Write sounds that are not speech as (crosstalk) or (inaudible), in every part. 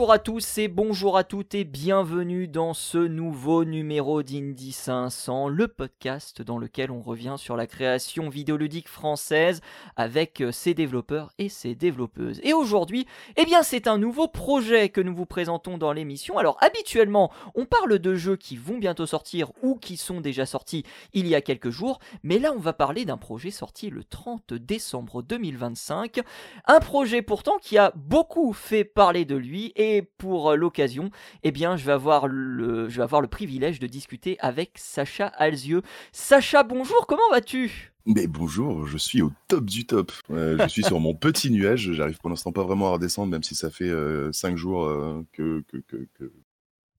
Bonjour à tous et bonjour à toutes et bienvenue dans ce nouveau numéro d'Indie 500, le podcast dans lequel on revient sur la création vidéoludique française avec euh, ses développeurs et ses développeuses. Et aujourd'hui, eh bien c'est un nouveau projet que nous vous présentons dans l'émission. Alors habituellement, on parle de jeux qui vont bientôt sortir ou qui sont déjà sortis il y a quelques jours, mais là on va parler d'un projet sorti le 30 décembre 2025, un projet pourtant qui a beaucoup fait parler de lui et pour euh, l'occasion, eh bien, je vais avoir le, je vais avoir le privilège de discuter avec Sacha Alzieux. Sacha, bonjour, comment vas-tu? Mais bonjour, je suis au top du top. Euh, je suis sur mon (laughs) petit nuage. J'arrive pour l'instant pas vraiment à redescendre, même si ça fait 5 euh, jours que, que, que, que,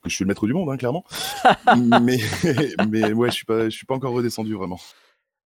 je suis le maître du monde, hein, clairement. (laughs) mais, (laughs) mais ouais, je suis pas, je suis pas encore redescendu vraiment.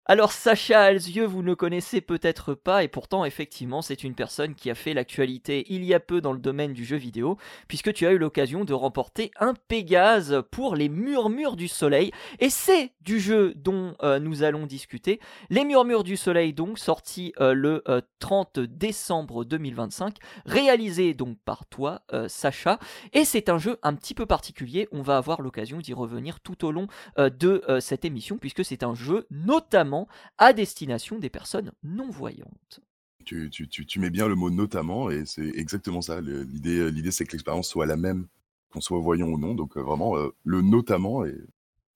Alors Sacha Alzieux, vous ne connaissez peut-être pas, et pourtant effectivement c'est une personne qui a fait l'actualité il y a peu dans le domaine du jeu vidéo, puisque tu as eu l'occasion de remporter un Pégase pour les Murmures du Soleil, et c'est du jeu dont euh, nous allons discuter. Les Murmures du Soleil donc sorti euh, le 30 euh, décembre 2025, réalisé donc par toi Sacha, et c'est un jeu un petit peu particulier, on va avoir l'occasion d'y revenir tout au long de cette émission, puisque c'est un jeu notamment à destination des personnes non-voyantes. Tu, mets bien le mot notamment, et c'est exactement ça. L'idée, l'idée c'est que l'expérience soit la même, qu'on soit voyant ou non. Donc euh, vraiment, euh, le notamment est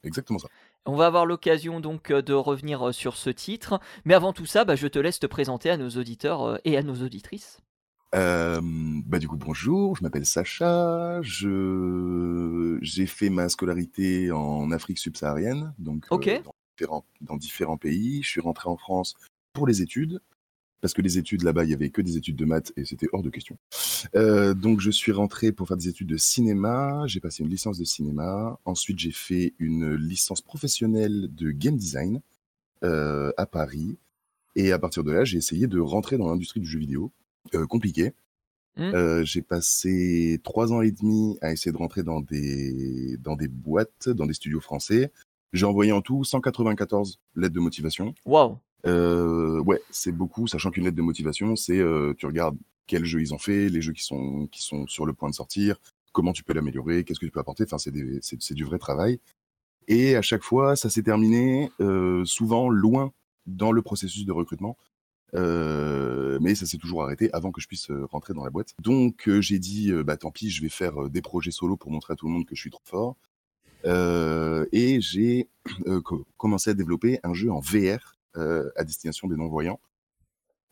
exactement ça. On va avoir l'occasion donc euh, de revenir sur ce titre, mais avant tout ça, bah, je te laisse te présenter à nos auditeurs et à nos auditrices. bah du coup bonjour, je m'appelle Sacha, je j'ai fait ma scolarité en Afrique subsaharienne, donc dans différents pays. Je suis rentré en France pour les études, parce que les études là-bas, il y avait que des études de maths et c'était hors de question. Euh, donc je suis rentré pour faire des études de cinéma. J'ai passé une licence de cinéma. Ensuite, j'ai fait une licence professionnelle de game design euh, à Paris. Et à partir de là, j'ai essayé de rentrer dans l'industrie du jeu vidéo. Euh, compliqué. Mmh. j'ai passé trois ans et demi à essayer de rentrer dans des, dans des boîtes, dans des studios français. J'ai envoyé en tout 194 lettres de motivation. Waouh euh, Ouais, c'est beaucoup, sachant qu'une lettre de motivation, c'est euh, tu regardes quels jeux ils ont fait, les jeux qui sont, qui sont sur le point de sortir, comment tu peux l'améliorer, qu'est-ce que tu peux apporter. Enfin, c'est, c'est, du vrai travail. Et à chaque fois, ça s'est terminé euh, souvent loin dans le processus de recrutement. Euh, mais ça s'est toujours arrêté avant que je puisse rentrer dans la boîte. Donc euh, j'ai dit, bah tant pis, je vais faire des projets solo pour montrer à tout le monde que je suis trop fort. Euh, et j'ai euh, commencé à développer un jeu en VR euh, à destination des non-voyants.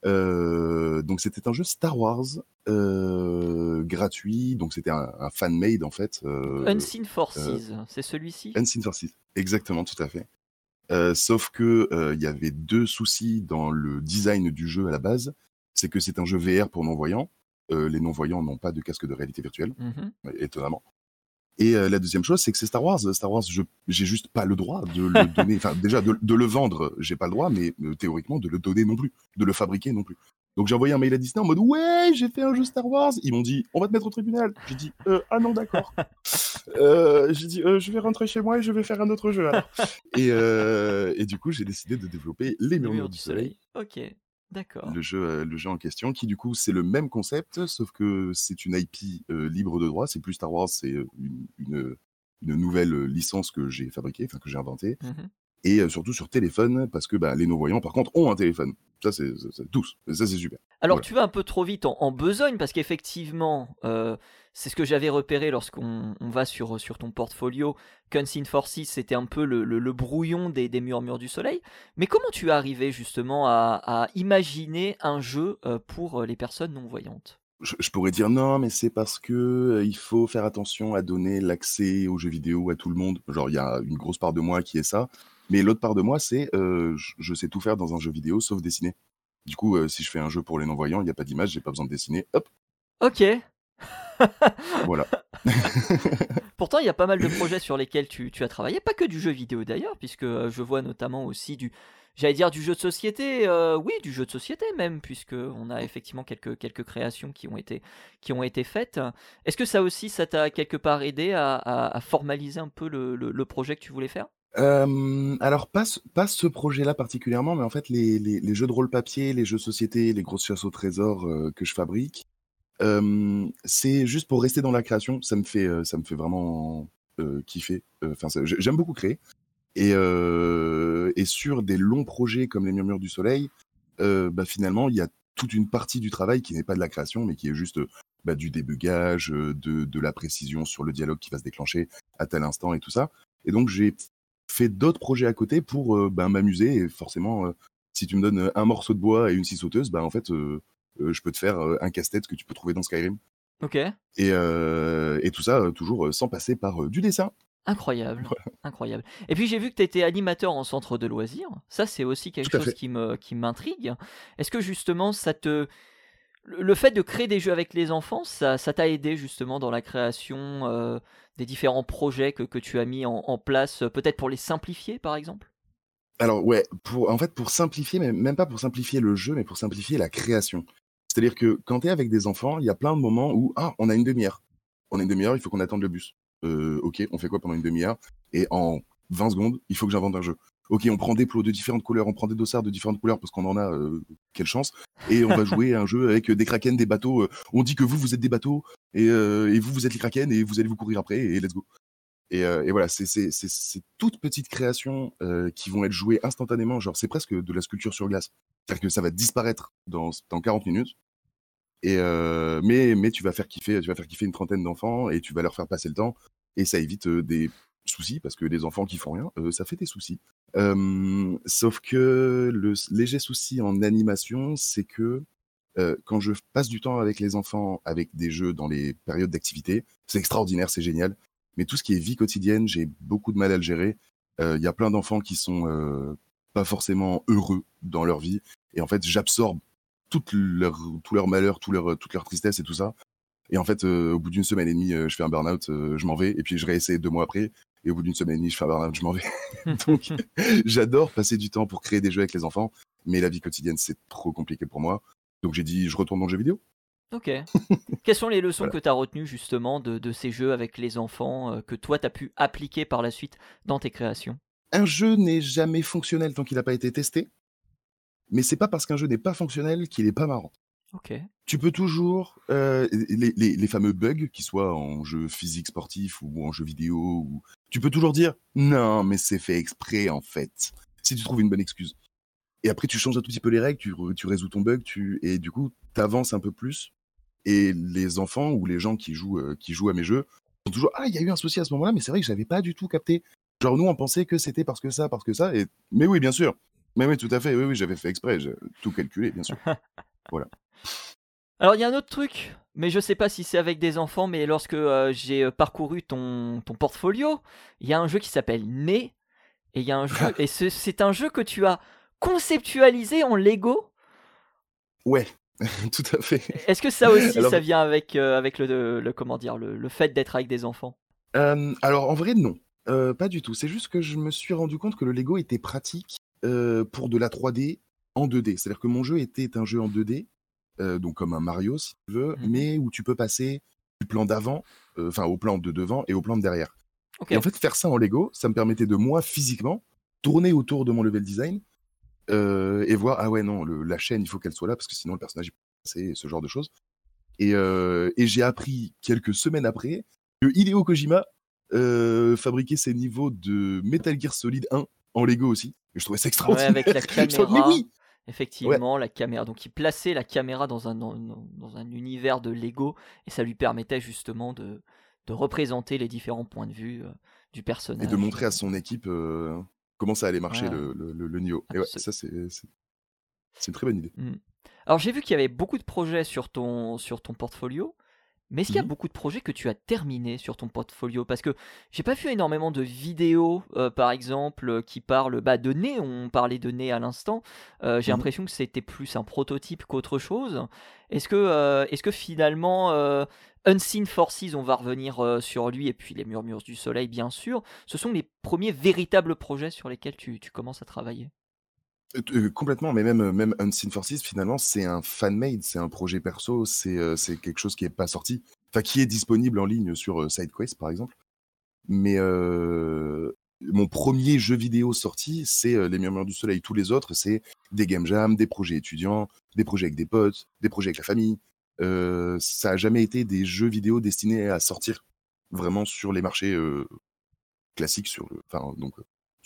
donc c'était un jeu Star Wars gratuit, donc c'était un, fan-made en fait. Unseen Forces, c'est celui-ci? Unseen Forces, exactement, tout à fait. sauf que il y avait deux soucis dans le design du jeu à la base. C'est que c'est un jeu VR pour non-voyants. les non-voyants n'ont pas de casque de réalité virtuelle, mmh étonnamment. Et euh, la deuxième chose, c'est que c'est Star Wars. Star Wars, je j'ai juste pas le droit de le (laughs) donner. Enfin, déjà de, de, le vendre, j'ai pas le droit, mais euh, théoriquement de le donner non plus, de le fabriquer non plus. Donc j'ai envoyé un mail à Disney en mode ouais, j'ai fait un jeu Star Wars. Ils m'ont dit on va te mettre au tribunal. J'ai dit euh, ah non d'accord. (laughs) j'ai dit je vais rentrer chez moi et je vais faire un autre jeu. Alors. et, et du coup j'ai décidé de développer les murs du soleil. Ok. D'accord. Le jeu, le jeu en question, qui du coup c'est le même concept, sauf que c'est une IP euh, libre de droit. C'est plus Star Wars, c'est une, une, une, nouvelle licence que j'ai fabriquée, enfin que j'ai inventée. Mmh et surtout sur téléphone, parce que bah, les non-voyants, par contre, ont un téléphone. Ça, c'est tous. Ça, c'est super. Alors, tu vas un peu trop vite en, besogne, parce qu'effectivement, c'est ce que j'avais repéré lorsqu'on va sur, sur ton portfolio. Forces, c'était un peu le, le, brouillon des, des, murmures du soleil. Mais comment tu es arrivé justement à, à imaginer un jeu pour les personnes non-voyantes? Je, pourrais dire non, mais c'est parce que il faut faire attention à donner l'accès aux jeux vidéo à tout le monde. Genre, il y a une grosse part de moi qui est ça. Mais l'autre part de moi, c'est euh, je, sais tout faire dans un jeu vidéo sauf dessiner. Du coup, euh, si je fais un jeu pour les non-voyants, il n'y a pas d'image, j'ai pas besoin de dessiner. Hop. Ok. Voilà. (laughs) Pourtant, il y a pas mal de projets sur lesquels tu, tu as travaillé, pas que du jeu vidéo d'ailleurs, puisque euh, je vois notamment aussi du, j'allais dire du jeu de société, oui, du jeu de société même, puisque on a effectivement quelques, quelques créations qui ont été, qui ont été faites. Est-ce que ça aussi, ça t'a quelque part aidé à, à, formaliser un peu le, le, projet que tu voulais faire? Alors pas ce pas ce projet-là particulièrement, mais en fait les les les jeux de rôle papier, les jeux société, les grosses chasses au trésor, que je fabrique, C'est juste pour rester dans la création, ça me fait, ça me fait vraiment, kiffer. Enfin, j'aime beaucoup créer et sur des longs projets comme Les Murmures du Soleil, bah, finalement, il y a toute une partie du travail qui n'est pas de la création, mais qui est juste, bah, du débugage, de de la précision sur le dialogue qui va se déclencher à tel instant et tout ça et donc j'ai fait d'autres projets à côté pour, ben, m'amuser et forcément, si tu me donnes, un morceau de bois et une scie sauteuse, bah, en fait, je peux te faire, heu, un casse-tête que tu peux trouver dans Skyrim OK. et heu et tout ça, toujours, sans passer par, du dessin. Incroyable, Voilà. incroyable et puis j'ai vu que tu étais animateur en centre de loisirs. Ça, c'est aussi quelque chose fait. qui me qui m'intrigue. Est-ce que justement ça te le fait de créer des jeux avec les enfants, ça ça t'a aidé justement dans la création, des différents projets que que tu as mis en en place, peut-être pour les simplifier, par exemple? Alors ouais, pour en fait, pour simplifier, mais même pas pour simplifier le jeu, mais pour simplifier la création. C'est-à-dire que quand tu es avec des enfants, il y a plein de moments où: «Ah, on a une demi heure. On a une demi heure, il faut qu'on attende le bus. Heu, OK, on fait quoi pendant une demi heure? Et en 20 secondes, il faut que j'invente un jeu. OK, on prend des plots de différentes couleurs, on prend des dossards de différentes couleurs parce qu'on en a, heu, quelle chance et on va (laughs) jouer à un jeu avec, des kraken, des bateaux, heu, on dit que vous, vous êtes des bateaux et et vous, vous êtes les kraken et vous allez vous courir après et let's go». Et voilà, c'est c'est c'est ces toutes petites créations, qui vont être jouées instantanément, genre c'est presque de la sculpture sur glace. C'est-à-dire que ça va disparaître dans dans 40 minutes et heu, mais tu vas faire kiffer faire une trentaine d'enfants et tu vas leur faire passer le temps et ça évite, des soucis parce que les enfants qui font rien, ça fait des soucis. Sauf que le léger souci en animation, c'est que, quand je passe du temps avec les enfants, avec des jeux dans les périodes d'activité, c'est extraordinaire, c'est génial. Mais tout ce qui est vie quotidienne, j'ai beaucoup de mal à le gérer. Il y a plein d'enfants qui sont, pas forcément heureux dans leur vie et en fait, j'absorbe toute leur tout leur malheur, tout leur, toute leur tristesse et tout ça et en fait, heu, au bout d'une semaine et demie, heu, je fais un burn-out, heu, je m'en vais et puis je réessaie 2 mois après et au bout d'une semaine et demie, je fais un burn-out, je m'en vais. (laughs) (laughs) Donc j'adore passer du temps pour créer des jeux avec les enfants, mais la vie quotidienne, c'est trop compliqué pour moi. Donc j'ai dit: «Je retourne dans le jeu vidéo». OK. (laughs) Quelles sont les leçons Voilà. que tu as retenues justement de de ces jeux avec les enfants, que toi tu as pu appliquer par la suite dans tes créations? Un jeu n'est jamais fonctionnel tant qu'il a pas été testé, mais c'est pas parce qu'un jeu n'est pas fonctionnel qu'il est pas marrant. OK. Tu peux toujours, heu, les les les fameux bugs, qu'ils soient en jeu physique sportif ou en jeu vidéo ou tu peux toujours dire: «Non, mais c'est fait exprès en fait», si tu trouves une bonne excuse et après tu changes un tout petit peu les règles, tu résous ton bug, tu et du coup, tu avances un peu plus et les enfants ou les gens qui jouent, heu, qui jouent à mes jeux sont toujours: «Ah, il y a eu un souci à ce moment-là, mais c'est vrai que j'avais pas du tout capté. Genre nous, on pensait que c'était parce que ça, parce que ça» et mais oui, bien sûr. Mais oui, tout à fait, oui, oui, j'avais fait exprès, j'ai tout calculé, bien sûr. (laughs) Voilà. Alors il y a un autre truc, mais je sais pas si c'est avec des enfants, mais lorsque, heu, j'ai, heu, parcouru ton ton portfolio, il y a un jeu qui s'appelle Nez et il y a un jeu (laughs) et c'est un jeu que tu as conceptualisé en Lego? Ouais, (laughs) tout à fait. Est-ce que ça aussi, Alors ça vient avec, avec le le comment dire? Le le fait d'être avec des enfants? Alors en vrai non, pas du tout. C'est juste que je me suis rendu compte que le Lego était pratique, heu, pour de la 3D en 2D. C'est-à-dire que mon jeu était un jeu en 2D, heu, donc comme un Mario si tu veux, Mmh mais où tu peux passer du plan d'avant, heu, enfin au plan de devant et au plan de derrière. Et en fait, faire ça en Lego, ça me permettait de moi physiquement tourner autour de mon level design, et voir: «Ah ouais non, le la chaîne, il faut qu'elle soit là parce que sinon le personnage il peut pas passer», ce genre de choses et j'ai appris quelques semaines après que Hideo Kojima, heu, fabriquait ses niveaux de Metal Gear Solid 1 en Lego aussi et je trouvais ça Ouais, extraordinaire. avec la J'étais en mode: «Mais caméra, oui!» Ouais, effectivement, la caméra. Donc il plaçait la caméra dans un dans univers de Lego et ça lui permettait justement de de représenter les différents points de vue, heu, du et de personnage, montrer à son équipe, heu, comment ça allait marcher voilà, le le le le niveau et ouais, ça c'est une très bonne idée. mmh. Alors j'ai vu qu'il y avait beaucoup de projets sur ton sur ton portfolio, mais est-ce qu'il y a Mmh beaucoup de projets que tu as terminés sur ton portfolio? Parce que j'ai pas vu énormément de vidéos, heu, par exemple, heu, qui parlent, bah, de nez. On parlait de nez à l'instant. Heu, j'ai Mmh l'impression que c'était plus un prototype qu'autre chose. Est-ce que, est-ce que finalement, Unseen Forces, on va revenir, sur lui et puis Les Murmures du Soleil, bien sûr, ce sont les premiers véritables projets sur lesquels tu tu commences à travailler? Heu, t heu, complètement, mais même, heu, même Unseen Forces finalement, c'est un fan-made, c'est un projet perso, c'est, quelque chose qui est pas sorti. Enfin, qui est disponible en ligne sur, SideQuest, par exemple. Mais, mon 1er jeu vidéo sorti, c'est, Les Murmures du Soleil. Tous les autres, c'est des game jams, des projets étudiants, des projets avec des potes, des projets avec la famille. euh, ça a jamais été des jeux vidéo destinés à sortir vraiment sur les marchés euh, classiques, sur le, enfin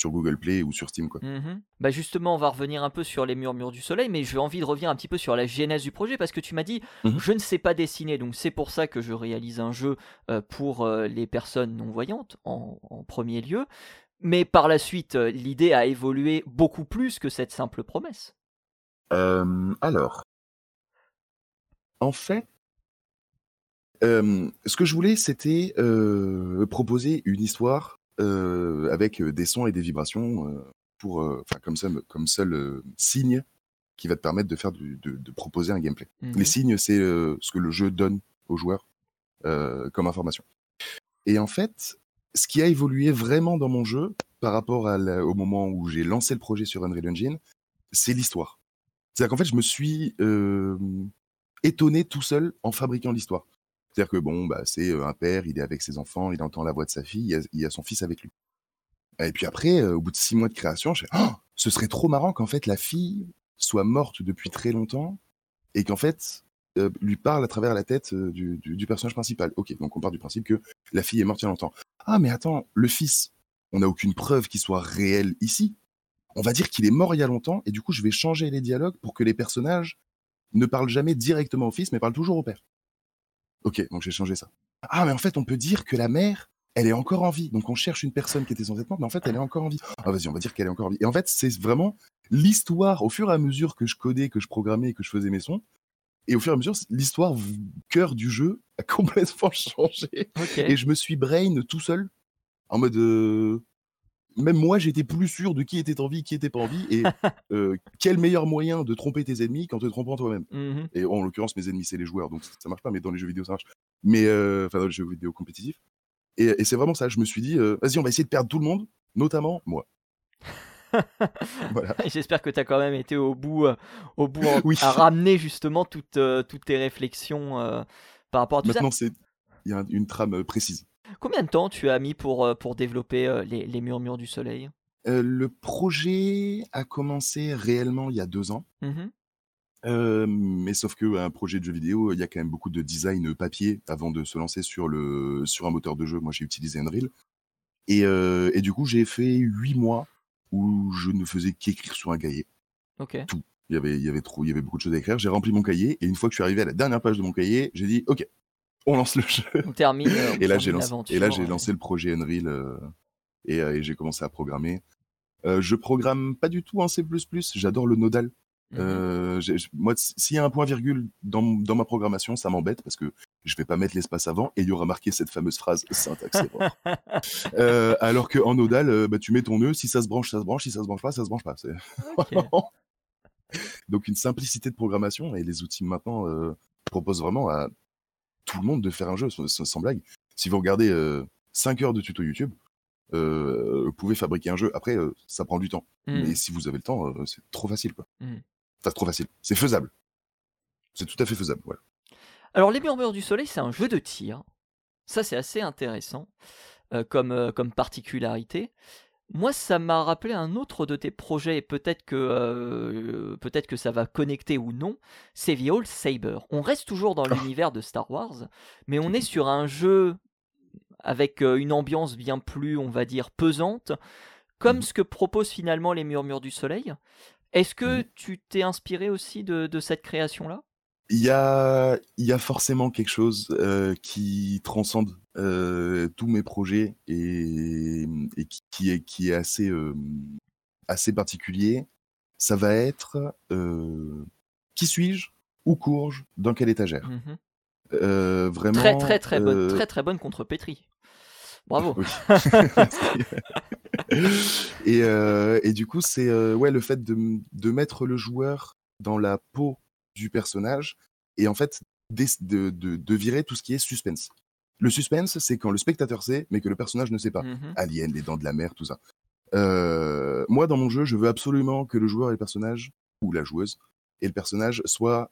sur Google Play ou sur Steam quoi. Mmh bah justement, on va revenir un peu sur les murmures du soleil, mais j'ai envie de revenir un petit peu sur la genèse du projet parce que tu m'as dit Mmh je ne sais pas dessiner, donc c'est pour ça que je réalise un jeu euh, pour euh, les personnes non voyantes en, en premier lieu. Mais par la suite, euh, l'idée a évolué beaucoup plus que cette simple promesse. Euh, alors, en fait, euh, ce que je voulais, c'était euh, proposer une histoire avec des sons et des vibrations euh, pour, euh, comme, seul- comme seul euh, signe qui va te permettre de faire du- de, de proposer un gameplay. Mhm. Les signes, c'est euh, ce que le jeu donne aux joueurs euh, comme information. Et en fait, ce qui a évolué vraiment dans mon jeu par rapport à la- au moment où j'ai lancé le projet sur Unreal Engine, c'est l'histoire. C'est-à-dire qu'en fait, je me suis euh, étonné tout seul en fabriquant l'histoire. C'est-à-dire que bon, bah, c'est un père, il est avec ses enfants, il entend la voix de sa fille, il y a, son fils avec lui. Et puis après, au bout de six mois de création, je Oh, ce serait trop marrant qu'en fait la fille soit morte depuis très longtemps et qu'en fait euh, lui parle à travers la tête du, du- du personnage principal. Ok, donc on part du principe que la fille est morte il y a longtemps. Ah mais attends, le fils, on n'a aucune preuve qu'il soit réel ici. On va dire qu'il est mort il y a longtemps et du coup je vais changer les dialogues pour que les personnages ne parlent jamais directement au fils mais parlent toujours au père. Ok, donc j'ai changé ça. Ah mais en fait on peut dire que la mère, elle est encore en vie. Donc on cherche une personne qui était censée être morte mais en fait elle est encore en vie. Ah vas-y on va dire qu'elle est encore en vie. Et en fait c'est vraiment l'histoire au fur et à mesure que je codais, que je programmais, que je faisais mes sons. Et au fur et à mesure, l'histoire cœur du jeu a (laughs) complètement changé. Et je me suis brain tout seul, en mode. euh, Même moi, j'étais plus sûr de qui était en vie, qui était pas en vie, et (laughs) euh, quel meilleur moyen de tromper tes ennemis qu'en te trompant toi-même. Mhm. Et en l'occurrence, mes ennemis, c'est les joueurs, donc ça marche pas, mais dans les jeux vidéo, ça marche. Mais, euh, enfin, dans les jeux vidéo compétitifs. Et, et c'est vraiment ça, je me suis dit, euh, vas-y, on va essayer de perdre tout le monde, notamment moi. (laughs) voilà. J'espère que tu as quand même été au bout, au bout en- (laughs) Oui. à ramener justement toutes, toutes tes réflexions par rapport à tout ça. Maintenant, c'est. Il y a une trame précise. Combien de temps tu as mis pour, euh, pour développer euh, les, les murmures du soleil? Euh, le projet a commencé réellement il y a deux ans. Euh, mais sauf que un projet de jeu vidéo, il y a quand même beaucoup de design papier avant de se lancer sur, le, sur un moteur de jeu. Moi, j'ai utilisé Unreal. Et, euh, et du coup, j'ai fait huit mois où je ne faisais qu'écrire sur un cahier. Ok. Il y, avait, il, y avait trop, il y avait beaucoup de choses à écrire. J'ai rempli mon cahier. Et une fois que je suis arrivé à la dernière page de mon cahier, j'ai dit OK, on lance le jeu. On termine. euh, on Et là, termine j'ai lancé, l'aventure, et là, j'ai euh, lancé le projet Unreal euh, et, euh, et j'ai commencé à programmer. Euh, je programme pas du tout en C++. J'adore le nodal. mhm. Euh, moi, s'il y a un point virgule dans, ma programmation, ça m'embête parce que je vais pas mettre l'espace avant et il y aura marqué cette fameuse phrase syntaxe error. (laughs) Euh, alors qu'en nodal, euh, bah, tu mets ton nœud, si ça se branche, ça se branche, si ça se branche pas, ça se branche pas. (laughs) Donc une simplicité de programmation et les outils maintenant proposent vraiment à tout le monde de faire un jeu sans, blague. Si vous regardez 5 heures de tuto YouTube, euh, vous pouvez fabriquer un jeu. Après, euh, ça prend du temps. Mhm. Mais si vous avez le temps, euh, c'est trop facile. Quoi. Mhm. Enfin, trop facile. C'est faisable. C'est tout à fait faisable. Voilà. Alors, Les Murmures du Soleil, c'est un jeu de tir. Ça, c'est assez intéressant euh, comme, euh, comme particularité. Moi, ça m'a rappelé un autre de tes projets, et peut-être que, euh, peut-être que ça va connecter ou non, c'est The Old Saber. On reste toujours dans Oh. l'univers de Star Wars, mais on est sur un jeu avec euh, une ambiance bien plus, on va dire, pesante, comme Mhm. ce que proposent finalement Les Murmures du Soleil. Est-ce que tu t'es inspiré aussi de, de cette création-là? Il y a, il y a forcément quelque chose euh, qui transcende euh, tous mes projets et, et qui, qui est, qui est assez, euh, assez particulier. Ça va être qui suis-je Où cours-je Dans quelle étagère? Euh, Vraiment. Très très très bonne, très très bonne contre Petri. Bravo. (laughs) (laughs) Et, et du coup, c'est ouais, le fait de mettre le joueur dans la peau du personnage et en fait de, de, de virer tout ce qui est suspense. Le suspense, c'est quand le spectateur sait, mais que le personnage ne sait pas. Mhm. Alien, les dents de la mer, tout ça. Euh, moi, dans mon jeu, je veux absolument que le joueur et le personnage, ou la joueuse, et le personnage soient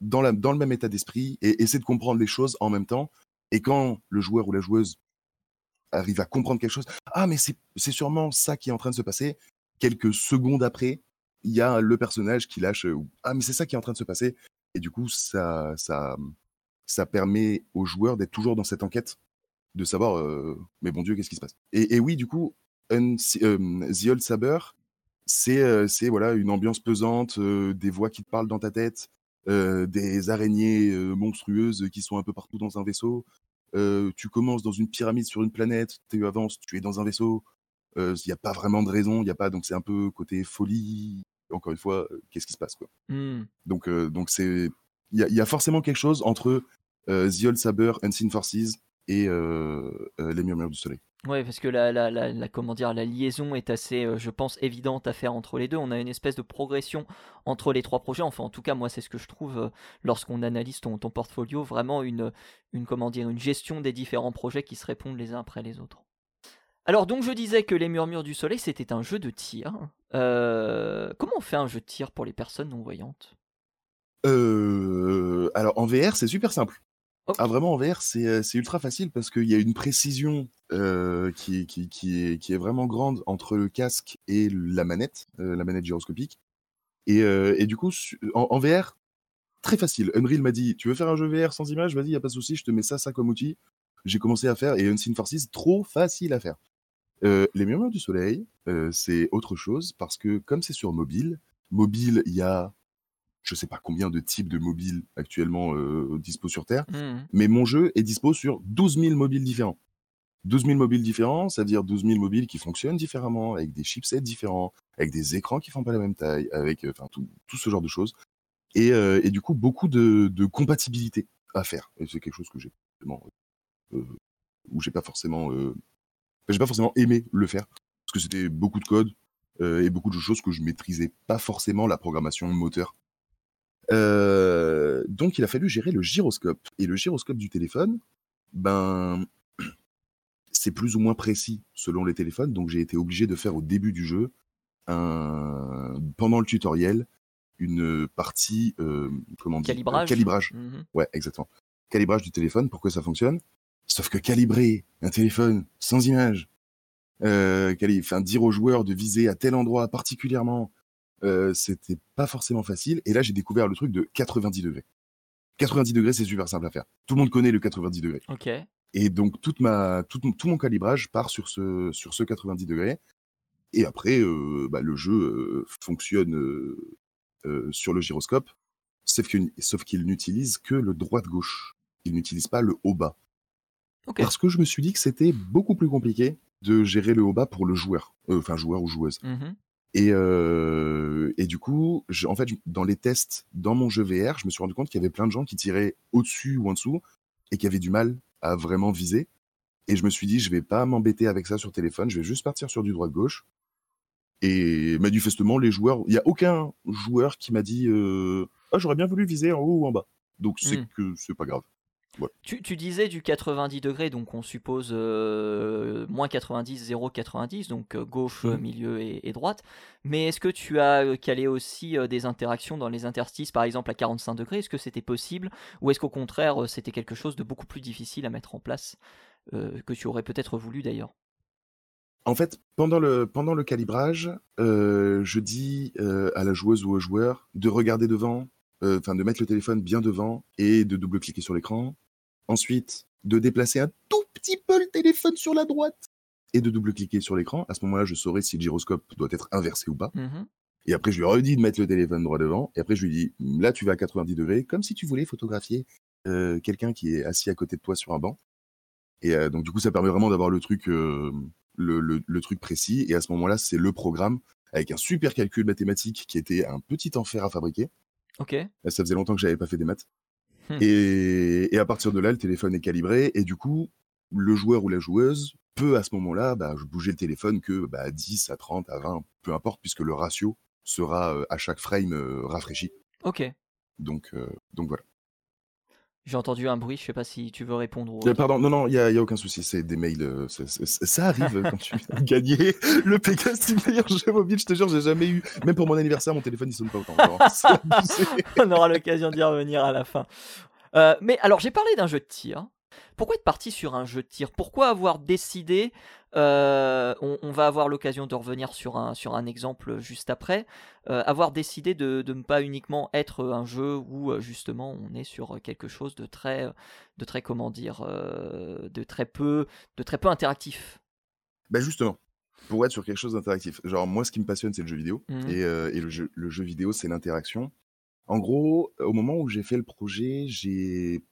dans, la, dans le même état d'esprit et essaient de comprendre les choses en même temps. Et quand le joueur ou la joueuse arrive à comprendre quelque chose, ah, mais c'est sûrement ça qui est en train de se passer, quelques secondes après, il y a le personnage qui lâche, ah, mais c'est ça qui est en train de se passer. Et du coup, ça, ça, ça permet aux joueurs d'être toujours dans cette enquête, de savoir, mais bon Dieu, qu'est-ce qui se passe? Et, oui, du coup, un, The Old Saber, c'est euh, voilà une ambiance pesante, des voix qui te parlent dans ta tête, des araignées monstrueuses qui sont un peu partout dans un vaisseau. Tu commences dans une pyramide sur une planète, tu avances, tu es dans un vaisseau. Il n'y a pas vraiment de raison, il y a pas donc c'est un peu côté folie. Encore une fois, euh, qu'est-ce qui se passe quoi Mmh. Donc euh, donc c'est il y, a- il y a forcément quelque chose entre euh, The Old Saber, Unseen Forces et euh, euh, les Murmures du Soleil. Ouais, parce que la, la, la, la- comment dire, la liaison est assez, euh, je pense, évidente à faire entre les deux. On a une espèce de progression entre les trois projets. Enfin, en tout cas, moi, c'est ce que je trouve euh, lorsqu'on analyse ton, ton portfolio. Vraiment une, une, comment dire, une gestion des différents projets qui se répondent les uns après les autres. Alors, donc, je disais que Les Murmures du Soleil, c'était un jeu de tir. Euh, comment on fait un jeu de tir pour les personnes non-voyantes? Euh, alors en VR, c'est super simple. Ah vraiment en VR, c'est euh, c'est ultra facile parce qu'il y a une précision euh, qui, est- qui, qui, est, qui est vraiment grande entre le casque et la manette, la manette gyroscopique. Et, et du coup, en VR, très facile. Unreal m'a dit, tu veux faire un jeu VR sans image Vas-y, y a pas de souci, je te mets ça, ça comme outil. J'ai commencé à faire et Unseen Forces, trop facile à faire. Euh, les Murmures du Soleil, euh, c'est autre chose parce que comme c'est sur mobile, mobile, il y a je sais pas combien de types de mobiles actuellement euh, dispo sur Terre, Mhm. mais mon jeu est dispo sur 12 000 mobiles différents. 12 000 mobiles différents, ça veut dire 12 000 mobiles qui fonctionnent différemment, avec des chipsets différents, avec des écrans qui font pas la même taille, avec enfin tout, tout ce genre de choses. Et, euh, et du coup, beaucoup de, de compatibilité à faire. Et c'est quelque chose que j'ai vraiment, euh, où j'ai pas forcément, euh, j'ai pas forcément aimé le faire, parce que c'était beaucoup de code euh, et beaucoup de choses que je maîtrisais pas forcément la programmation moteur. Euh, donc il a fallu gérer le gyroscope. Et le gyroscope du téléphone, ben, (clears throat) c'est plus ou moins précis selon les téléphones. Donc j'ai été obligé de faire au début du jeu, un, pendant le tutoriel, une partie, euh, comment dire, Calibrage. calibrage. Mhm. Ouais, exactement. Calibrage du téléphone pour que ça fonctionne. Sauf que calibrer un téléphone sans image, euh, enfin, dire aux joueurs de viser à tel endroit particulièrement, euh, c'était pas forcément facile. Et là, j'ai découvert le truc de 90 degrés. 90 degrés, c'est super simple à faire. Tout le monde connaît le 90 degrés. Ok. Et donc, toute ma, tout, mon- tout mon calibrage part sur ce, sur ce 90 degrés. Et après, euh, bah, le jeu euh, fonctionne euh, sur le gyroscope, sauf qu'il n'utilise que le droite-gauche. Il n'utilise pas le haut-bas. Parce que je me suis dit que c'était beaucoup plus compliqué de gérer le haut-bas pour le joueur. Euh, Enfin, joueur ou joueuse. Mhm. Et, euh, et du coup, je- en fait, dans les tests, dans mon jeu VR, je me suis rendu compte qu'il y avait plein de gens qui tiraient au-dessus ou en dessous et qui avaient du mal à vraiment viser. Et je me suis dit, je vais pas m'embêter avec ça sur téléphone, je vais juste partir sur du droite-gauche. Et manifestement, les joueurs, il n'y a aucun joueur qui m'a dit euh, Ah, j'aurais bien voulu viser en haut ou en bas. Donc c'est Mm. que c'est pas grave. Tu, tu disais du 90 degrés, donc on suppose euh, moins 90, 0, 90, donc euh, gauche, Mhm. milieu et, et droite. Mais est-ce que tu as euh, calé aussi des interactions dans les interstices, par exemple à 45 degrés? Est-ce que c'était possible? Ou est-ce qu'au contraire, c'était quelque chose de beaucoup plus difficile à mettre en place, euh, que tu aurais peut-être voulu d'ailleurs? En fait, pendant le, pendant le calibrage, euh, je dis à la joueuse ou au joueur de regarder devant, euh, enfin de mettre le téléphone bien devant et de double-cliquer sur l'écran. Ensuite, de déplacer un tout petit peu le téléphone sur la droite et de double-cliquer sur l'écran. À ce moment-là, je saurai si le gyroscope doit être inversé ou pas. Mhm. Et après, je lui redis de mettre le téléphone droit devant. Et après, je lui dis, là, tu vas à 90 degrés, comme si tu voulais photographier euh, quelqu'un qui est assis à côté de toi sur un banc. Et euh, donc, du coup, ça permet vraiment d'avoir le truc, euh, le, le- le truc précis. Et à ce moment-là, c'est le programme avec un super calcul mathématique qui était un petit enfer à fabriquer. Ok. Ça faisait longtemps que j'avais pas fait des maths. Hmm. Et, et à partir de là, le téléphone est calibré. Et du coup, le joueur ou la joueuse peut à ce moment-là bah, bouger le téléphone que bah, à 10, à 30, à 20, peu importe, puisque le ratio sera euh, à chaque frame euh, rafraîchi. Ok. Donc, euh, donc voilà. J'ai entendu un bruit, je sais pas si tu veux répondre. ou Euh, pardon, non, non, il n'y a, aucun souci, c'est des mails. euh, ça arrive quand tu as gagné (laughs) le Pegasus meilleur jeu mobile, je te jure, j'ai jamais eu. Même pour mon anniversaire, mon téléphone il sonne pas autant. (laughs) (laughs) On aura l'occasion d'y revenir à la fin. Euh, mais alors, j'ai parlé d'un jeu de tir. Pourquoi être parti sur un jeu de tir? Pourquoi avoir décidé euh, on, va avoir l'occasion de revenir sur un, sur un exemple juste après, euh, avoir décidé de, de, ne pas uniquement être un jeu où justement on est sur quelque chose de très, de très comment dire, de très peu, de très peu interactif. Ben justement, pour être sur quelque chose d'interactif. Genre moi, ce qui me passionne, c'est le jeu vidéo mmh et, et le, jeu, le jeu vidéo, c'est l'interaction. En gros, au moment où j'ai fait le projet, j'ai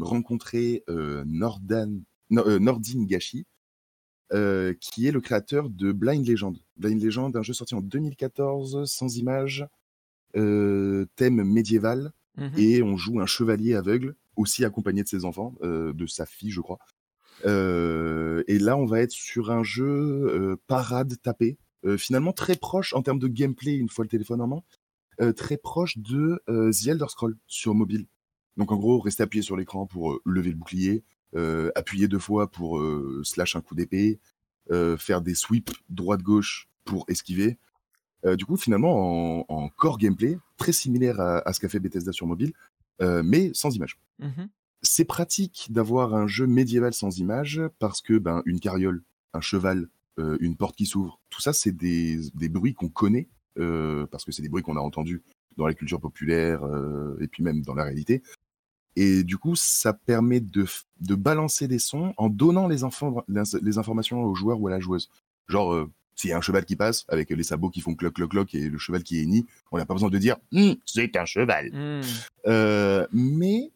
rencontré Nordan, Nordin Gashi, qui est le créateur de Blind Legend. Blind Legend, un jeu sorti en 2014, sans image, thème médiéval, mmh et on joue un chevalier aveugle, aussi accompagné de ses enfants, de sa fille, je crois. et là, on va être sur un jeu parade tapé, finalement très proche en termes de gameplay une fois le téléphone en main, très proche de The Elder Scroll sur mobile. Donc en gros, rester appuyé sur l'écran pour lever le bouclier, euh, appuyer deux fois pour euh, slash un coup d'épée, euh, faire des sweeps droite-gauche pour esquiver. du coup, finalement, en, core gameplay, très similaire à, ce qu'a fait Bethesda sur mobile, mais sans image. Mmh C'est pratique d'avoir un jeu médiéval sans image parce que ben, une carriole, un cheval, une porte qui s'ouvre, tout ça, c'est des, des, bruits qu'on connaît, parce que c'est des bruits qu'on a entendus dans la culture populaire et puis même dans la réalité. Et du coup, ça permet de, de balancer des sons en donnant les, les, informations au joueur ou à la joueuse. Genre, euh, s'il y a un cheval qui passe avec les sabots qui font cloc cloc cloc et le cheval qui est ni, on n'a pas besoin de dire hum, c'est un cheval. Mmh. Euh, mais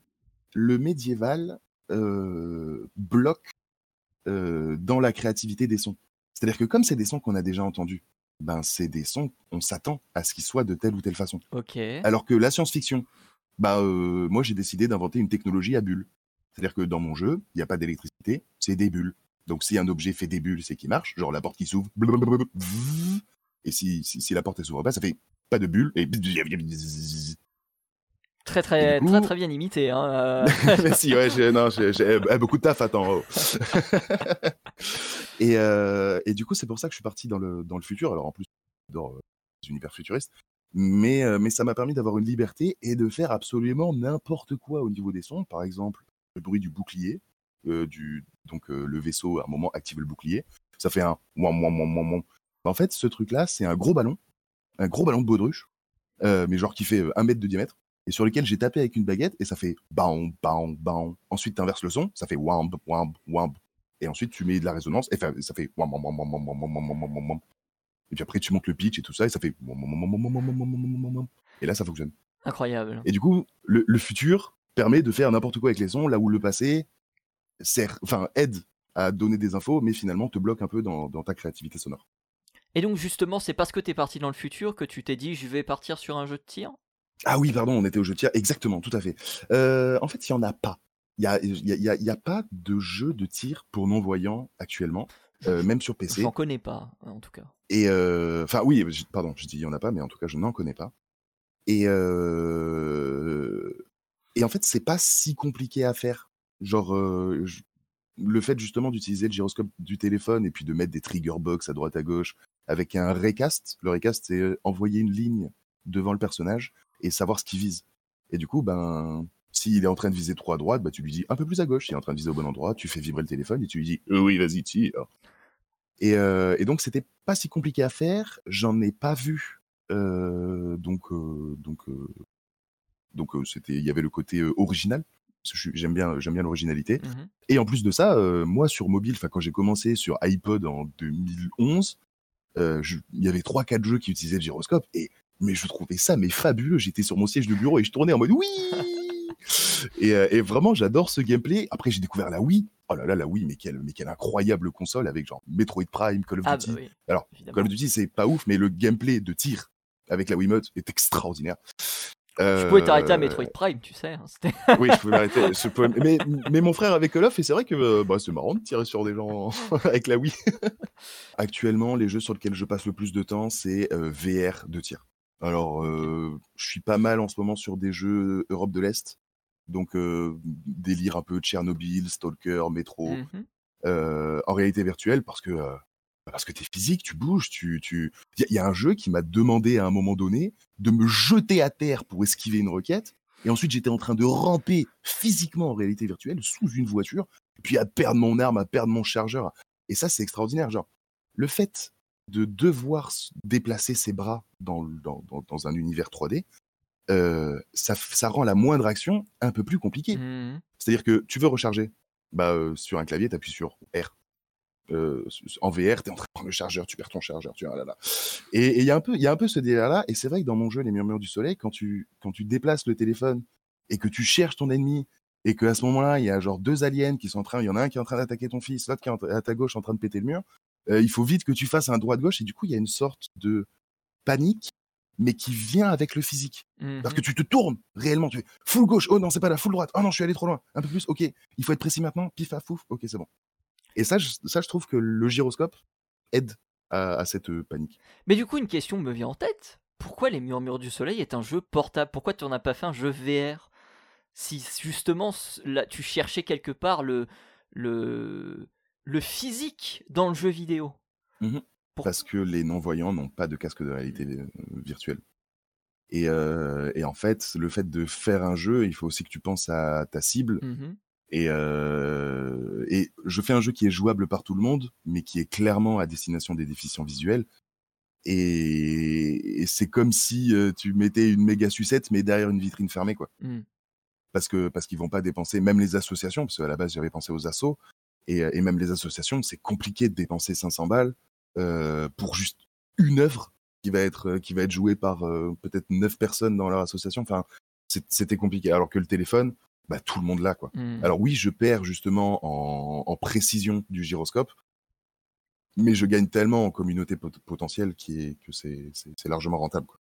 le médiéval euh, bloque dans la créativité des sons. C'est-à-dire que comme c'est des sons qu'on a déjà entendus, ben c'est des sons, on s'attend à ce qu'ils soient de telle ou telle façon. Ok. Alors que la science-fiction, bah, moi, j'ai décidé d'inventer une technologie à bulles. C'est-à-dire que dans mon jeu, il n'y a pas d'électricité, c'est des bulles. Donc, si un objet fait des bulles, c'est qu'il marche. Genre la porte qui s'ouvre. Et si, si, la porte ne s'ouvre pas, ça fait pas de bulles. Et... Très très, très très bien imité. Hein, (laughs) Merci, ouais, j'ai, non, j'ai, beaucoup de taf, attends. Oh. (laughs) et, et du coup, c'est pour ça que je suis parti dans le, dans le futur. Alors en plus, dans les univers Mais, ça m'a permis d'avoir une liberté et de faire absolument n'importe quoi au niveau des sons. Par exemple, le bruit du bouclier. donc le vaisseau, à un moment, active le bouclier. Ça fait un moi moi moi moi En fait, ce truc-là, c'est un gros ballon, un gros ballon de baudruche, mais genre qui fait un mètre de diamètre, et sur lequel j'ai tapé avec une baguette, et ça fait bang, bang, bang. Ensuite, tu inverses le son, ça fait wamb, wamb, wamb. Et ensuite, tu mets de la résonance, et ça fait wamb, wamb, wamb, wamb, wamb, wamb, wamb, et puis après, tu montes le pitch et tout ça, et ça fait. Et là, ça fonctionne. Incroyable. Et du coup, le, futur permet de faire n'importe quoi avec les sons, là où le passé sert, enfin, aide à donner des infos, mais finalement te bloque un peu dans, ta créativité sonore. Et donc, justement, c'est parce que tu es parti dans le futur que tu t'es dit, je vais partir sur un jeu de tir Ah oui, pardon, on était au jeu de tir, exactement, tout à fait. en fait, il n'y en a pas. Il n'y a, y a, y a, pas de jeu de tir pour non-voyants actuellement. Euh, même sur PC. J'en connais pas, en tout cas. Et euh, enfin, oui, pardon, je dis il y en a pas, mais en tout cas, je n'en connais pas. Et euh, et en fait, c'est pas si compliqué à faire. Genre, le fait justement d'utiliser le gyroscope du téléphone et puis de mettre des trigger box à droite à gauche avec un recast. Le recast, c'est envoyer une ligne devant le personnage et savoir ce qu'il vise. Et du coup, ben, s'il est en train de viser trop à droite, bah, tu lui dis un peu plus à gauche. S'il est en train de viser au bon endroit, tu fais vibrer le téléphone et tu lui dis oui, vas-y, tire. Et, euh, et donc, c'était pas si compliqué à faire. J'en ai pas vu. Euh, donc, euh, donc, donc, c'était, il y avait le côté original. J'aime bien, j'aime bien l'originalité. Mmh et en plus de ça, moi sur mobile, quand j'ai commencé sur iPod en 2011, il y avait trois, quatre jeux qui utilisaient le gyroscope et mais je trouvais ça mais fabuleux. J'étais sur mon siège de bureau et je tournais en mode oui. Et, et, vraiment, j'adore ce gameplay. Après, j'ai découvert la Wii. Oh là là, la Wii, mais quelle, mais quelle incroyable console avec genre Metroid Prime, Call of ah, Duty. Bah Alors, Call of Duty, c'est pas ouf, mais le gameplay de tir avec la Wiimote est extraordinaire. Euh... Je pouvais t'arrêter à Metroid Prime, tu sais. Hein, (laughs) oui, je pouvais m'arrêter. Mais, mais, mon frère avait Call of, et c'est vrai que euh, bah, c'est marrant de tirer sur des gens (laughs) avec la Wii. (laughs) Actuellement, les jeux sur lesquels je passe le plus de temps, c'est euh, VR de tir. Alors, euh, je suis pas mal en ce moment sur des jeux Europe de l'Est. Donc, délire un peu Tchernobyl, Stalker, Métro, mmh en réalité virtuelle parce que parce que t'es physique, tu bouges, tu tu. Il y, a un jeu qui m'a demandé à un moment donné de me jeter à terre pour esquiver une requête, et ensuite j'étais en train de ramper physiquement en réalité virtuelle sous une voiture, puis à perdre mon arme, à perdre mon chargeur, Et ça, c'est extraordinaire. Genre, le fait de devoir déplacer ses bras dans, dans, dans, un univers 3D, euh, ça, ça, rend la moindre action un peu plus compliquée. Mmh C'est-à-dire que tu veux recharger, bah, euh, sur un clavier, tu appuies sur R. Euh, en VR, tu es en train de prendre le chargeur, tu perds ton chargeur, tu là, là. Et il y, a un peu, y a un peu ce délire-là, et c'est vrai que dans mon jeu, Les Murmures du Soleil, quand tu, quand tu déplaces le téléphone et que tu cherches ton ennemi, et qu'à ce moment-là, il y a genre deux aliens qui sont en train, il y en a un qui est en train d'attaquer ton fils, l'autre qui est à ta gauche en train de péter le mur, il faut vite que tu fasses un droit-gauche, et du coup, il y a une sorte de panique mais qui vient avec le physique. Parce que mmh tu te tournes réellement, tu fais full gauche, oh non, c'est pas la full droite, oh non, je suis allé trop loin, un peu plus, ok, il faut être précis maintenant, pif, à fouf, ok, c'est bon. Et ça je, ça, je trouve que le gyroscope aide à, cette euh, panique. Mais du coup, une question me vient en tête. Pourquoi Les Murmures du Soleil est un jeu portable? Pourquoi tu n'en as pas fait un jeu VR Si justement là, tu cherchais quelque part le, le, le physique dans le jeu vidéo mmh Parce que les non-voyants n'ont pas de casque de réalité euh, virtuelle. Et, euh, et, en fait, le fait de faire un jeu, il faut aussi que tu penses à ta cible. Mmh et, euh, et, je fais un jeu qui est jouable par tout le monde, mais qui est clairement à destination des déficients visuels. Et, c'est comme si euh, tu mettais une méga sucette, mais derrière une vitrine fermée, quoi. Mmh. Parce que parce qu'ils vont pas dépenser, même les associations, parce qu'à la base j'avais pensé aux assos, et, et même les associations, c'est compliqué de dépenser 500 balles pour juste une œuvre qui va être qui va être jouée par euh, peut-être neuf personnes dans leur association. Enfin, c'était compliqué. Alors que le téléphone, bah, tout le monde l'a. Quoi. Mmh. Alors oui, je perds justement en, précision du gyroscope, mais je gagne tellement en communauté potentielle qui est, que c'est largement rentable. Quoi.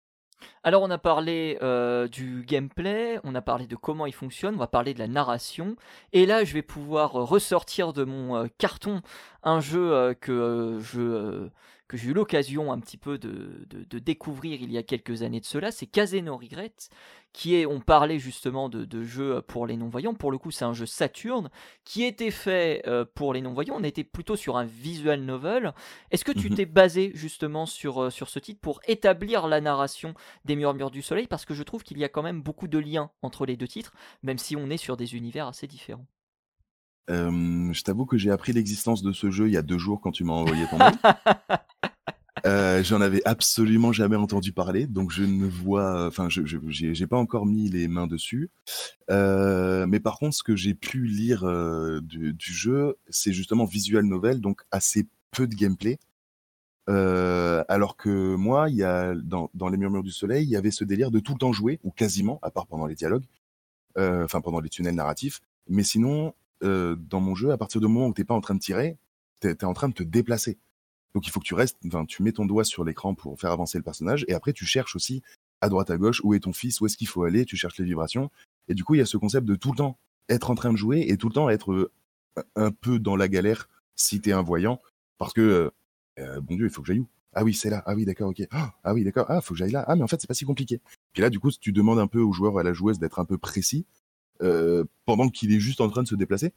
Alors on a parlé euh, du gameplay, on a parlé de comment il fonctionne, on va parler de la narration, et là je vais pouvoir euh, ressortir de mon euh, carton un jeu que je que j'ai eu l'occasion un petit peu de, de, découvrir il y a quelques années de cela, c'est Casino Regret, qui est, on parlait justement de, de jeux pour les non-voyants, pour le coup c'est un jeu Saturne, qui était fait euh, pour les non-voyants, on était plutôt sur un visual novel. Est-ce que tu mhm. t'es basé justement sur, euh, sur ce titre pour établir la narration des Murmures du Soleil? Parce que je trouve qu'il y a quand même beaucoup de liens entre les deux titres, même si on est sur des univers assez différents. Je t'avoue que j'ai appris l'existence de ce jeu il y a deux jours quand tu m'as envoyé ton mail. (laughs) Euh, j'en avais absolument jamais entendu parler, donc je ne vois, enfin, je j'ai pas encore mis les mains dessus. Euh, mais par contre, ce que j'ai pu lire euh, du, jeu, c'est justement visual novel, donc assez peu de gameplay. alors que moi, il y a dans, dans les Murmures du Soleil, il y avait ce délire de tout le temps jouer, ou quasiment, à part pendant les dialogues, enfin pendant les tunnels narratifs. Mais sinon, dans mon jeu, à partir du moment où t'es pas en train de tirer, t'es es en train de te déplacer. Donc il faut que tu restes, tu mets ton doigt sur l'écran pour faire avancer le personnage, et après tu cherches aussi à droite à gauche où est ton fils, où est-ce qu'il faut aller, tu cherches les vibrations. Et du coup, il y a ce concept de tout le temps être en train de jouer et tout le temps être euh, un peu dans la galère si t'es un voyant, parce que euh, euh, bon Dieu, il faut que j'aille où? Ah oui, c'est là. Ah oui, d'accord, ok. Ah oui, d'accord. Ah, faut que j'aille là. Ah, mais en fait, c'est pas si compliqué. Puis là, du coup, tu demandes un peu au joueur ou à la joueuse d'être un peu précis pendant qu'il est juste en train de se déplacer.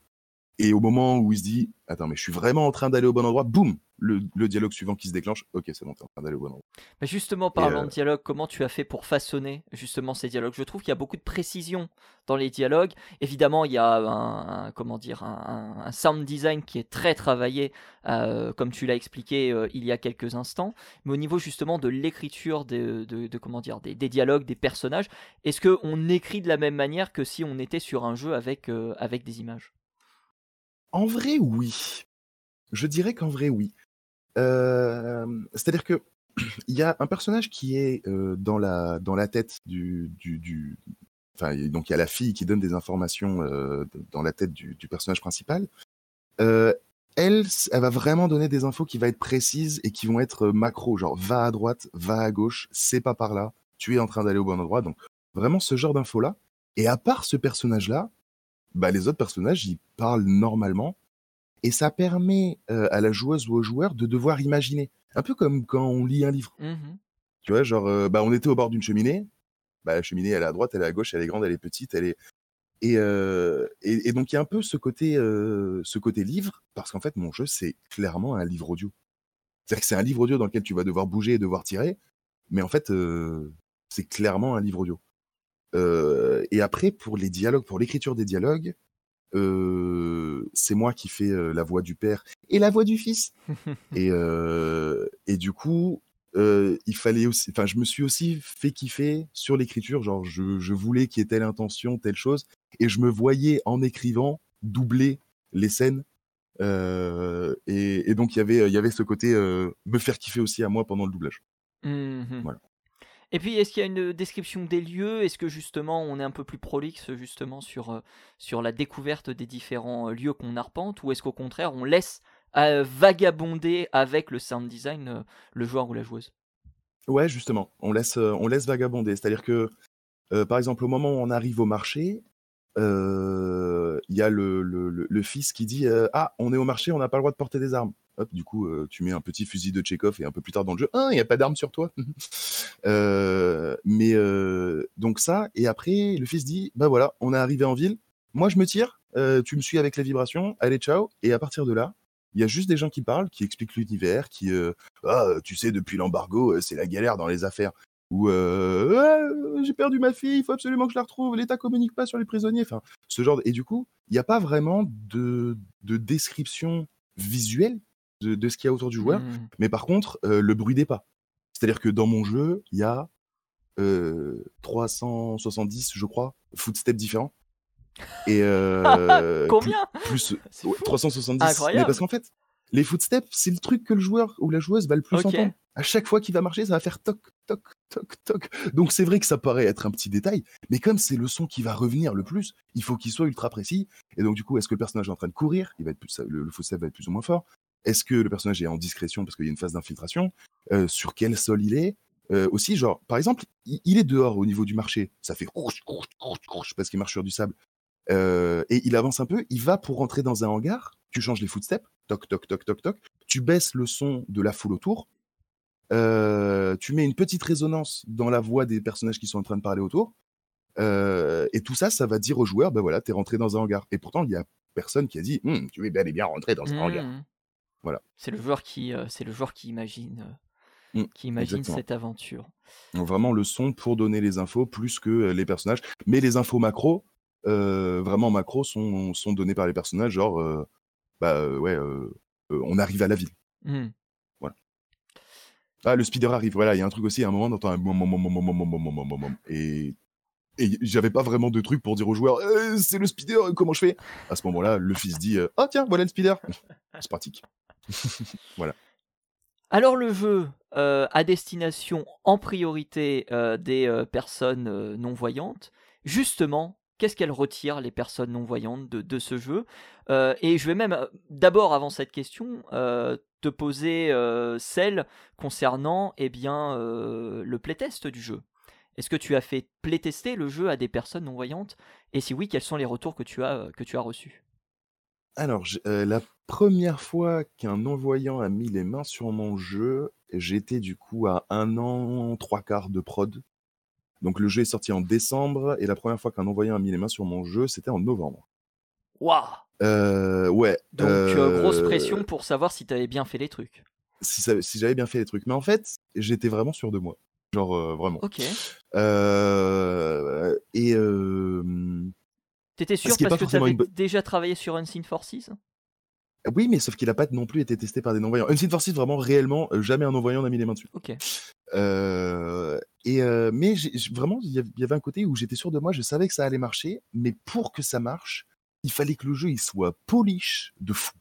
Et au moment où il se dit, attends, mais je suis vraiment en train d'aller au bon endroit, boum, le, dialogue suivant qui se déclenche, ok, c'est bon, t'es en train d'aller au bon endroit. Mais justement, parlant de euh, dialogue, comment tu as fait pour façonner justement ces dialogues? Je trouve qu'il y a beaucoup de précision dans les dialogues. Évidemment, il y a un, comment dire, un, sound design qui est très travaillé, euh, comme tu l'as expliqué euh, il y a quelques instants. Mais au niveau justement de l'écriture de, de, comment dire, des, dialogues, des personnages, est-ce qu'on écrit de la même manière que si on était sur un jeu avec, avec des images? En vrai, oui. Je dirais qu'en vrai, oui. c'est-à-dire que (clears throat) il y a un personnage qui est dans la dans la tête du du, enfin donc il y a la fille qui donne des informations dans la tête du, personnage principal. elle, elle va vraiment donner des infos qui vont être précises et qui vont être macro, genre va à droite, va à gauche, c'est pas par là, tu es en train d'aller au bon endroit. Donc vraiment ce genre d'infos là. Et à part ce personnage là, bah, les autres personnages, ils parlent normalement. Et ça permet euh, à la joueuse ou au joueur de devoir imaginer. Un peu comme quand on lit un livre. Mmh tu vois, genre, euh, bah, on était au bord d'une cheminée. Bah, la cheminée, elle est à droite, elle est à gauche, elle est grande, elle est petite, elle est. Et, euh, et, donc, il y a un peu ce côté, ce côté livre, parce qu'en fait, mon jeu, c'est clairement un livre audio. C'est-à-dire que c'est un livre audio dans lequel tu vas devoir bouger et devoir tirer, mais en fait, c'est clairement un livre audio et après, pour les dialogues, pour l'écriture des dialogues, euh, c'est moi qui fais euh, la voix du père et la voix du fils. (laughs) et, euh, et du coup, euh, il fallait aussi, enfin, je me suis aussi fait kiffer sur l'écriture. Genre, je, je voulais qu'il y ait telle intention, telle chose, et je me voyais en écrivant doubler les scènes. Euh, et, et donc, il y avait, il y avait ce côté euh, me faire kiffer aussi à moi pendant le doublage. Mhm. Voilà. Et puis, est-ce qu'il y a une description des lieux? Est-ce que justement, on est un peu plus prolixe justement sur, euh, la découverte des différents euh, lieux qu'on arpente? Ou est-ce qu'au contraire, on laisse euh, vagabonder avec le sound design euh, le joueur ou la joueuse? Ouais, justement, on laisse, euh, on laisse vagabonder. C'est-à-dire que, euh, par exemple, au moment où on arrive au marché, euh, il y a le, le- fils qui dit euh, Ah, on est au marché, on n'a pas le droit de porter des armes. Du coup, euh, tu mets un petit fusil de Chekhov et un peu plus tard dans le jeu, ah, il n'y a pas d'armes sur toi. (laughs) Euh, mais euh, donc ça, et après, le fils dit Bah voilà, on est arrivé en ville, moi je me tire, tu me suis avec les vibrations, allez, ciao. Et à partir de là, il y a juste des gens qui parlent, qui expliquent l'univers, qui ah, tu sais, depuis l'embargo, c'est la galère dans les affaires. Ou j'ai perdu ma fille, il faut absolument que je la retrouve, l'État communique pas sur les prisonniers. Enfin, ce genre. de- Et du coup, il n'y a pas vraiment de, de description visuelle de, de ce qu'il y a autour du joueur. Mhm. Mais par contre, euh, le bruit des pas. C'est-à-dire que dans mon jeu, il y a euh, 370, je crois, footsteps différents. Et (laughs) euh, Combien? plus, plus- C'est ouais, fou. 370. Mais parce qu'en fait, les footsteps, c'est le truc que le joueur ou la joueuse va le plus Ok. entendre. À chaque fois qu'il va marcher, ça va faire toc, toc, toc, toc. Donc c'est vrai que ça paraît être un petit détail, mais comme c'est le son qui va revenir le plus, il faut qu'il soit ultra précis. Et donc du coup, est-ce que le personnage est en train de courir? Il va être plus, le, le footstep va être plus ou moins fort. Est-ce que le personnage est en discrétion parce qu'il y a une phase d'infiltration Euh, Sur quel sol il est Euh, Aussi, genre, par exemple, il, est dehors au niveau du marché. Ça fait parce qu'il marche sur du sable. Euh, et il avance un peu, il va pour rentrer dans un hangar, tu changes les footsteps, toc, toc, toc, toc, toc, tu baisses le son de la foule autour, tu mets une petite résonance dans la voix des personnages qui sont en train de parler autour, et tout ça, ça va dire au joueur, ben voilà, t'es rentré dans un hangar. Et pourtant, il y a personne qui a dit, Hum, tu es bel et bien rentré dans un hangar. Voilà. C'est le joueur qui, c'est le joueur qui imagine, qui imagine cette aventure. Vraiment le son pour donner les infos plus que les personnages, mais les infos macro, vraiment macro, sont, sont données par les personnages, genre bah ouais, on arrive à la ville. Voilà. Ah, le speeder arrive, voilà, il y a un truc aussi, à un moment, on entend un et et j'avais pas vraiment de truc pour dire aux joueurs euh, c'est le speeder comment je fais à ce moment là le fils dit ah oh, tiens voilà le speeder c'est pratique (laughs) Alors le jeu euh, à destination en priorité euh, des euh, personnes non-voyantes, justement, qu'est-ce qu'elles retirent les personnes non-voyantes de, de ce jeu? Et je vais même, d'abord avant cette question, te poser celle concernant eh bien, le playtest du jeu. Est-ce que tu as fait playtester le jeu à des personnes non-voyantes? Et si oui, quels sont les retours que tu as, que tu as reçus? Alors, euh, la première fois qu'un non-voyant a mis les mains sur mon jeu, j'étais du coup à un an, trois quarts de prod. Donc le jeu est sorti en décembre, et la première fois qu'un non-voyant a mis les mains sur mon jeu, c'était en novembre. Waouh Euh, ouais. Donc, euh, grosse euh, pression pour savoir si tu avais bien fait les trucs. Si, j'avais bien fait les trucs. Mais en fait, j'étais vraiment sûr de moi. Genre, euh, vraiment. Ok. Euh, et T'étais sûr parce que t'avais une déjà travaillé sur Unseen Forces? Oui, mais sauf qu'il a pas non plus été testé par des non-voyants. Unseen Forces, vraiment, réellement, euh, jamais un non-voyant n'a mis les mains dessus. Ok. Euh, et euh, mais vraiment, il y avait un côté où j'étais sûr de moi, je savais que ça allait marcher, mais pour que ça marche, il fallait que le jeu il soit polish de fou,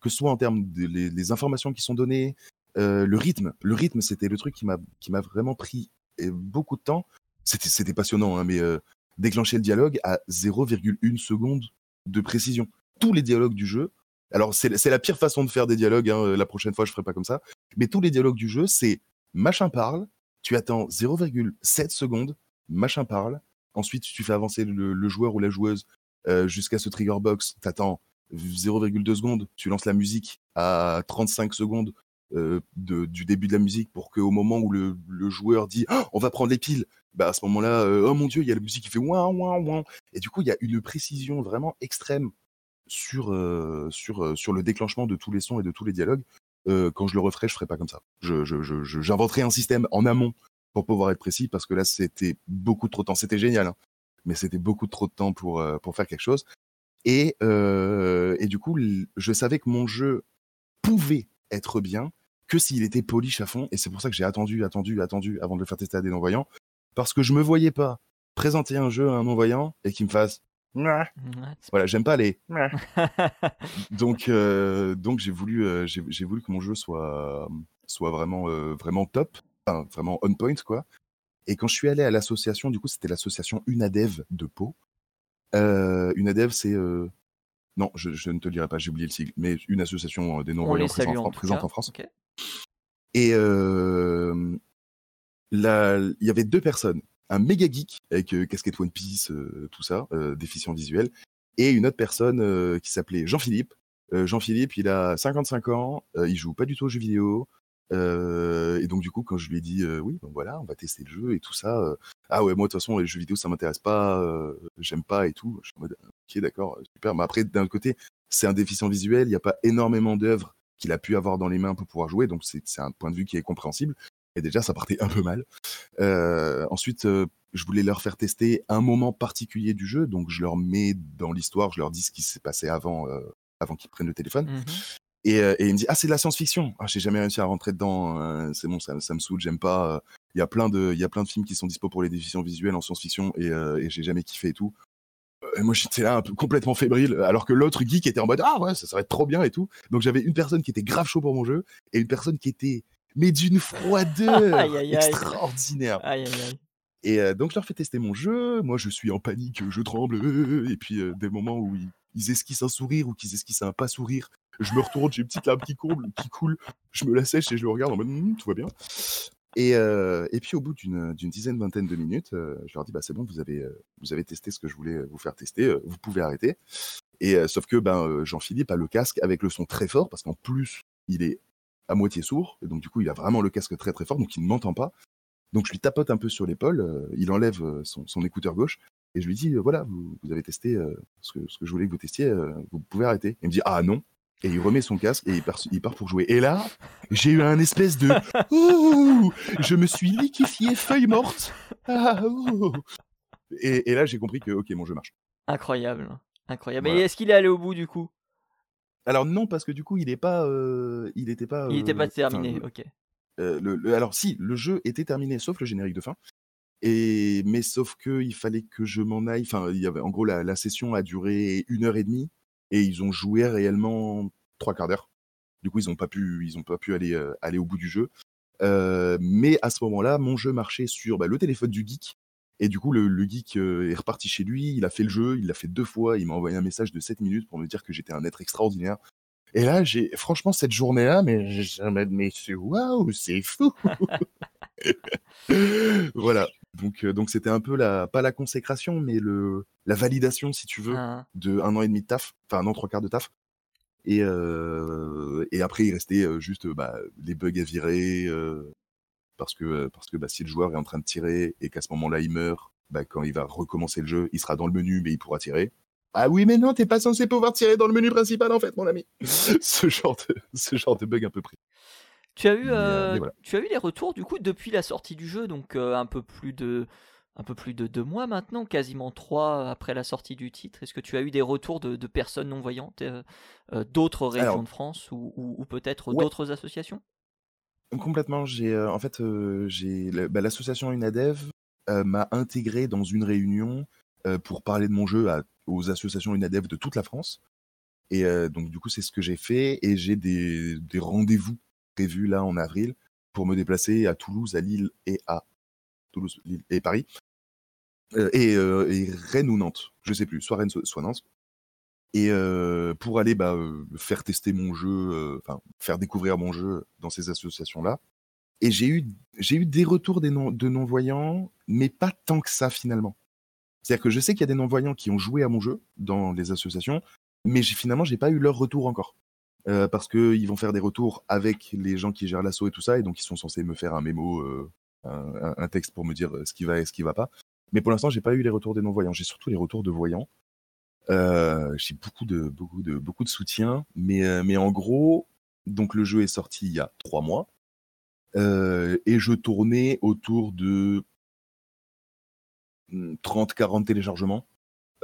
que ce soit en termes de les, les informations qui sont données, euh, le rythme. Le rythme, c'était le truc qui m'a qui m'a vraiment pris beaucoup de temps. C'était c'était passionnant, hein, mais euh, déclencher le dialogue à 0,1 seconde de précision. Tous les dialogues du jeu. Alors c'est la pire façon de faire des dialogues. hein, La prochaine fois, je ferai pas comme ça. Mais tous les dialogues du jeu, c'est machin parle, tu attends 0,7 secondes, machin parle, ensuite tu fais avancer le, joueur ou la joueuse euh, jusqu'à ce trigger box, t'attends 0,2 secondes, tu lances la musique à 35 secondes euh, du début de la musique pour qu'au moment où le, joueur dit Oh, on va prendre les piles, bah à ce moment-là, euh, oh mon dieu, il y a la musique qui fait ouin ouin ouin, et du coup il y a une précision vraiment extrême sur, euh, sur, euh, sur le déclenchement de tous les sons et de tous les dialogues euh, quand je le referai, je ferai pas comme ça. Je, je, j'inventerai un système en amont pour pouvoir être précis parce que là, c'était beaucoup trop de temps. C'était génial, hein, mais c'était beaucoup trop de temps pour, pour faire quelque chose. Et, et du coup, je savais que mon jeu pouvait être bien que s'il était polish à fond. Et c'est pour ça que j'ai attendu, attendu, attendu avant de le faire tester à des non-voyants. Parce que je me voyais pas présenter un jeu à un non-voyant et qu'il me fasse. Voilà, j'aime pas les. (laughs) (laughs) Donc, euh, donc j'ai voulu, euh, j'ai voulu que mon jeu soit, soit vraiment, euh, vraiment top, enfin, vraiment on point, quoi. Et quand je suis allé à l'association, du coup, c'était l'association Unadev de Pau. Unadev, c'est. Non, je, je ne te le dirai pas, j'ai oublié le sigle, mais une association des On non-voyants en, présente en France. Ok. Et il y avait deux personnes. Un méga geek avec euh, casquette One Piece, euh, tout ça, euh, déficient visuel, et une autre personne qui s'appelait Jean-Philippe. Jean-Philippe, il a 55 ans, il joue pas du tout aux jeux vidéo. et donc du coup, quand je lui ai dit oui, bon voilà, on va tester le jeu et tout ça, ah ouais, moi de toute façon les jeux vidéo ça m'intéresse pas, j'aime pas et tout. Je suis en mode ok d'accord, super. Mais après d'un côté, c'est un déficient visuel, il n'y a pas énormément d'œuvres qu'il a pu avoir dans les mains pour pouvoir jouer, donc c'est un point de vue qui est compréhensible. Et déjà, ça partait un peu mal. Euh, ensuite, euh, je voulais leur faire tester un moment particulier du jeu, donc je leur mets dans l'histoire, je leur dis ce qui s'est passé avant, euh, avant qu'ils prennent le téléphone. Mhm. Et, et il me dit ah c'est de la science-fiction. Ah j'ai jamais réussi à rentrer dedans. c'est bon, ça, ça me saoule, j'aime pas. Il y a plein de, il y a plein de films qui sont dispo pour les déficients visuels en science-fiction et, et j'ai jamais kiffé et tout. Et moi j'étais là un peu complètement fébrile, alors que l'autre geek était en mode ah ouais ça, ça va être trop bien et tout. Donc j'avais une personne qui était grave chaud pour mon jeu et une personne qui était mais d'une froideur Aïe, aïe, aïe. extraordinaire. Aïe. Et euh, donc je leur fais tester mon jeu. Moi je suis en panique, je tremble. euh, Et puis euh, des moments où ils, ils esquissent un sourire ou qu'ils esquissent un pas sourire, je me retourne, j'ai une petite larme qui coule, qui coule. Je me la sèche et je le regarde en mode Hum, tout va bien. Et, euh, et puis au bout d'une dizaine, vingtaine de minutes, je leur dis bah c'est bon, vous avez vous avez testé ce que je voulais vous faire tester, vous pouvez arrêter. Et sauf que ben Jean-Philippe a le casque avec le son très fort parce qu'en plus il est à moitié sourd et donc du coup il a vraiment le casque très très fort donc il ne m'entend pas. Donc je lui tapote un peu sur l'épaule, euh, il enlève euh, son, son écouteur gauche et je lui dis euh, voilà vous, vous avez testé ce, que, ce que je voulais que vous testiez, vous pouvez arrêter. Il me dit ah non et il remet son casque et il part, il part pour jouer. Et là j'ai eu un espèce de (laughs) ouh, je me suis liquéfié feuille morte. Ah, et, et là j'ai compris que ok mon jeu marche. Incroyable. Incroyable. Voilà. Et est-ce qu'il est allé au bout du coup? Alors non parce que du coup il est pas euh, il était pas Il n'était pas terminé. Ok. Le, le- alors si, le jeu était terminé, sauf le générique de fin. Et mais sauf que il fallait que je m'en aille. Enfin, il y avait en gros la, la session a duré une heure et demie et ils ont joué réellement trois quarts d'heure. Du coup, ils ont pas pu, ils ont pas pu aller aller au bout du jeu. Euh, mais à ce moment-là, mon jeu marchait sur bah, le téléphone du geek. Et du coup, le, le geek euh, est reparti chez lui. Il a fait le jeu, il l'a fait deux fois. Il m'a envoyé un message de 7 minutes pour me dire que j'étais un être extraordinaire. Et là, j'ai franchement cette journée-là, mais mais c'est waouh, c'est fou. (laughs) voilà. Donc euh, donc c'était un peu la pas la consécration, mais le la validation, si tu veux, Hein. de un an et demi de taf, enfin un an trois quarts de taf. Et euh, et après il restait juste bah, les bugs à virer euh, parce que euh, parce que bah, si le joueur est en train de tirer et qu'à ce moment-là il meurt, bah, quand il va recommencer le jeu, il sera dans le menu mais il pourra tirer. Ah oui, mais non, t'es pas censé pouvoir tirer dans le menu principal en fait, mon ami. (laughs) ce genre de ce genre de bug un peu pris. Tu as eu, euh, euh, voilà. tu as eu les retours du coup depuis la sortie du jeu, donc euh, un peu plus de, un peu plus de deux mois maintenant, quasiment trois après la sortie du titre. Est-ce que tu as eu des retours de, de personnes non voyantes, euh, d'autres régions Alors- de France ou, ou- ou peut-être Ouais. d'autres associations? Complètement. J'ai euh, en fait euh, j'ai bah, l'association Unadev euh, m'a intégré dans une réunion pour parler de mon jeu aux associations Unadev de toute la France. Et donc du coup c'est ce que j'ai fait et j'ai des, des rendez-vous prévus là en avril pour me déplacer à Toulouse, à Lille et à Toulouse, Lille et Paris et, et Rennes ou Nantes, je sais plus, soit Rennes soit Nantes. Et pour aller bah, faire tester mon jeu, faire découvrir mon jeu dans ces associations-là. Et j'ai eu, eu des retours des non, de non-voyants, mais pas tant que ça finalement. C'est-à-dire que je sais qu'il y a des non-voyants qui ont joué à mon jeu dans les associations, mais finalement, j'ai pas eu leur retour encore. Parce qu'ils vont faire des retours avec les gens qui gèrent l'assaut et tout ça, et donc ils sont censés me faire un mémo, un, un- texte pour me dire ce qui va et ce qui va pas. Mais pour l'instant, j'ai pas eu les retours des non-voyants. J'ai surtout les retours de voyants. Euh, j'ai beaucoup de, beaucoup de, beaucoup de soutien, mais, euh, mais en gros, donc le jeu est sorti il y a trois mois, euh, et je tournais autour de 30-40 téléchargements.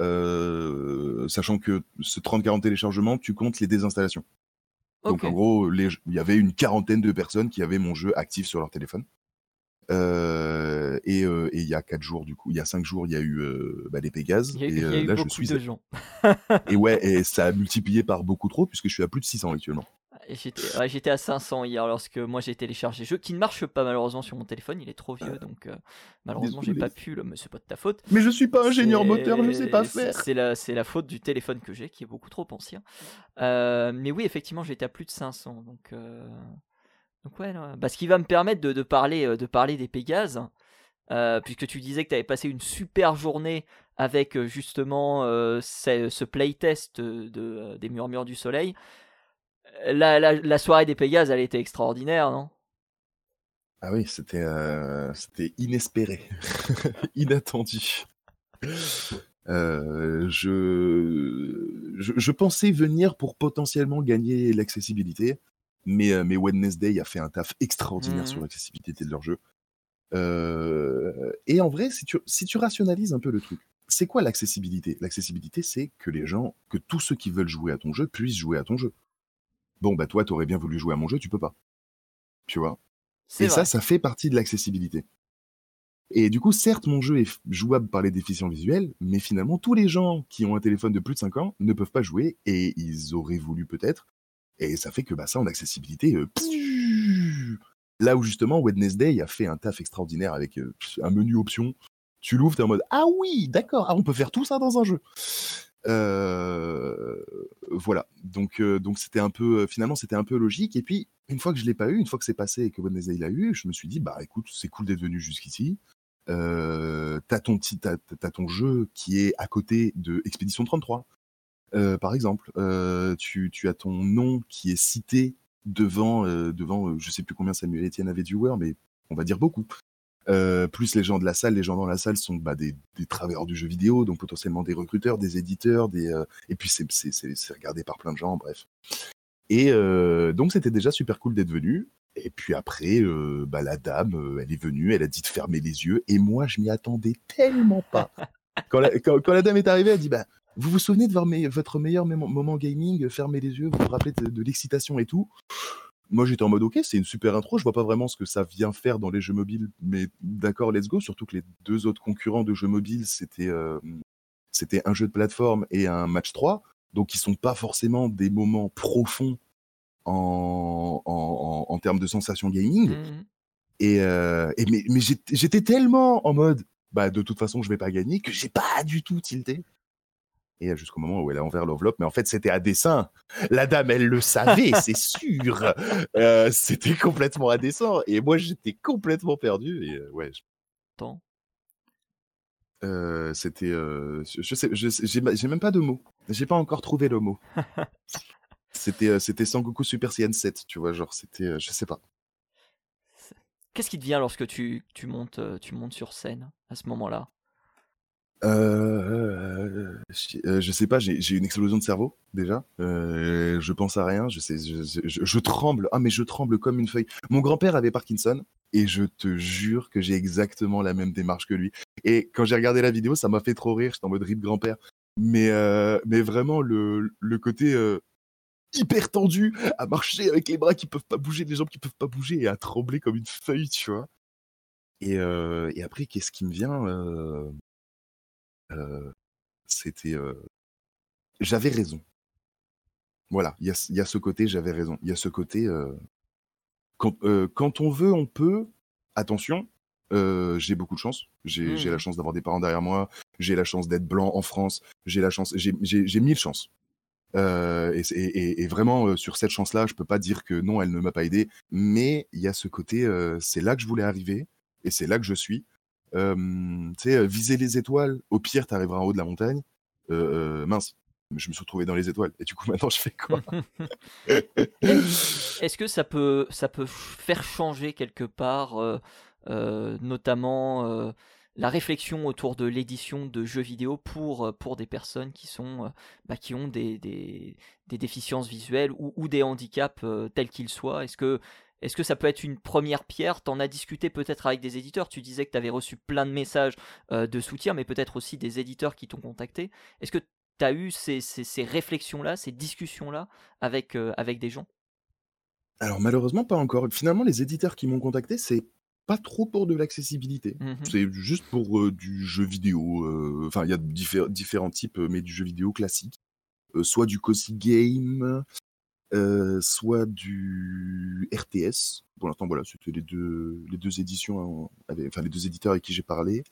Euh, sachant que ce 30-40 téléchargements, tu comptes les désinstallations. Donc en gros, il y avait une quarantaine de personnes qui avaient mon jeu actif sur leur téléphone. Euh, et, euh, et il y a quatre jours, du coup, il y a cinq jours, il y a eu euh, bah, les Pégases. Il y a, et il y a eu là, je beaucoup suis. de gens. Et ouais, (laughs) et ça a multiplié par beaucoup trop, puisque je suis à plus de 600 actuellement. Et J'étais ouais, à 500 hier lorsque moi j'ai téléchargé le jeu qui ne marche pas malheureusement sur mon téléphone, il est trop vieux donc euh, malheureusement j'ai pas pu le mais c'est pas de ta faute. Mais je suis pas ingénieur moteur, je sais pas faire. C'est la, la faute du téléphone que j'ai qui est beaucoup trop ancien. Mais oui, effectivement, j'étais à plus de 500. Donc, donc ouais, bah, ce qui va me permettre de, parler, euh, de parler des Pégases, euh, puisque tu disais que tu avais passé une super journée avec euh, justement ce, playtest de, de- des Murmures du Soleil. La, la, soirée des Pégases, elle était extraordinaire, non? Ah oui, c'était euh, inespéré, (laughs) inattendu. Je, je pensais venir pour potentiellement gagner l'accessibilité, mais, euh, mais Wednesday a fait un taf extraordinaire sur l'accessibilité de leur jeu. Euh, et en vrai, si tu, si tu rationalises un peu le truc, c'est quoi l'accessibilité? L'accessibilité, c'est que les gens, que tous ceux qui veulent jouer à ton jeu puissent jouer à ton jeu. Bon, bah toi, t'aurais bien voulu jouer à mon jeu, tu peux pas. Tu vois? Et vrai. ça, ça fait partie de l'accessibilité. Et du coup, certes, mon jeu est jouable par les déficients visuels, mais finalement, tous les gens qui ont un téléphone de plus de 5 ans ne peuvent pas jouer, et ils auraient voulu peut-être. Et ça fait que bah, ça, en accessibilité, euh, là où justement Wednesday a fait un taf extraordinaire avec euh, un menu options, tu l'ouvres, t'es en mode Ah oui, d'accord, ah, on peut faire tout ça dans un jeu. Euh, voilà, donc donc c'était un peu finalement c'était un peu logique. Et puis une fois que je l'ai pas eu, une fois que c'est passé et que Wednesday l'a eu, je me suis dit bah écoute c'est cool d'être venu jusqu'ici. Euh, t'as ton petit t'as, t'as ton jeu qui est à côté de Expédition 33 euh, par exemple. Euh, tu, as ton nom qui est cité devant euh, devant euh, je sais plus combien Samuel Etienne avait viewers mais on va dire beaucoup. Euh, plus les gens de la salle, les gens dans la salle sont bah, des, travailleurs du jeu vidéo, donc potentiellement des recruteurs, des éditeurs, des, euh, et puis c'est, regardé par plein de gens, bref. Et euh, donc c'était déjà super cool d'être venu. Et puis après, euh, bah, la dame, euh, elle est venue, elle a dit de fermer les yeux, et moi je m'y attendais tellement pas. quand, la, quand, quand la dame est arrivée, elle dit bah vous vous souvenez de voir mes- votre meilleur moment gaming, fermer les yeux, vous vous rappelez de, de l'excitation et tout? Moi j'étais en mode ok, c'est une super intro, je vois pas vraiment ce que ça vient faire dans les jeux mobiles, mais d'accord, let's go. Surtout que les deux autres concurrents de jeux mobiles, c'était euh, c'était un jeu de plateforme et un match 3, donc ils sont pas forcément des moments profonds en, en, en, en termes de sensation gaming. Et, euh, et mais, mais j'étais j'étais tellement en mode bah de toute façon je vais pas gagner que j'ai pas du tout tilté. Et jusqu'au moment où elle a envers l'enveloppe, mais en fait c'était à dessein. La dame, elle le savait, (laughs) c'est sûr. Euh, c'était complètement à dessein. Et moi j'étais complètement perdu. Et euh, ouais, Attends. euh, c'était, je, sais, j'ai même pas de mots. J'ai pas encore trouvé le mot. (laughs) C'était, c'était Sangoku Super Saiyan 7, tu vois, genre c'était, je sais pas. Qu'est-ce qui te vient lorsque tu, tu, montes, tu montes sur scène à ce moment-là? Euh, je, euh, je sais pas, j'ai une explosion de cerveau déjà. Euh, je pense à rien, je sais, je, tremble. Ah mais je tremble comme une feuille. Mon grand-père avait Parkinson et je te jure que j'ai exactement la même démarche que lui. Et quand j'ai regardé la vidéo, ça m'a fait trop rire. J'étais en mode rip grand-père. Mais euh, mais vraiment le le côté hyper tendu à marcher avec les bras qui peuvent pas bouger, les jambes qui peuvent pas bouger et à trembler comme une feuille, tu vois. Et, et après, qu'est-ce qui me vient C'était. J'avais raison. Voilà, il y y a ce côté, j'avais raison. Il y a ce côté. Quand, quand on veut, on peut. Attention, euh, j'ai beaucoup de chance. J'ai la Mhm. chance d'avoir des parents derrière moi. J'ai la chance d'être blanc en France. J'ai la chance. J'ai mille chances. Euh, et, et- vraiment, euh, sur cette chance-là, je peux pas dire que non, elle ne m'a pas aidé. Mais il y a ce côté, c'est là que je voulais arriver. Et c'est là que je suis. Tu sais, viser les étoiles. Au pire, tu arriveras en haut de la montagne. Mince, je me suis retrouvé dans les étoiles. Et du coup, (laughs) maintenant, je fais quoi? (laughs) Est-ce que ça peut, ça peut faire changer quelque part, notamment la réflexion autour de l'édition de jeux vidéo pour, pour des personnes qui, sont, bah, qui ont des, déficiences visuelles ou, ou des handicaps tels qu'ils soient? Est-ce que, est-ce que ça peut être une première pierre? T'en as discuté peut-être avec des éditeurs. Tu disais que tu avais reçu plein de messages euh, de soutien, mais peut-être aussi des éditeurs qui t'ont contacté. Est-ce que tu as eu ces, ces- ces réflexions-là, ces discussions-là avec, euh, avec des gens? Alors malheureusement, pas encore. Finalement, les éditeurs qui m'ont contacté, c'est pas trop pour de l'accessibilité. Mhm. C'est juste pour euh, du jeu vidéo. Enfin, il y a diffé- différents types, mais du jeu vidéo classique. Euh, soit du cozy game, euh, soit du RTS. Pour l'instant, voilà, c'était les deux, les deux éditions, hein, avec- enfin les deux éditeurs avec qui j'ai parlé.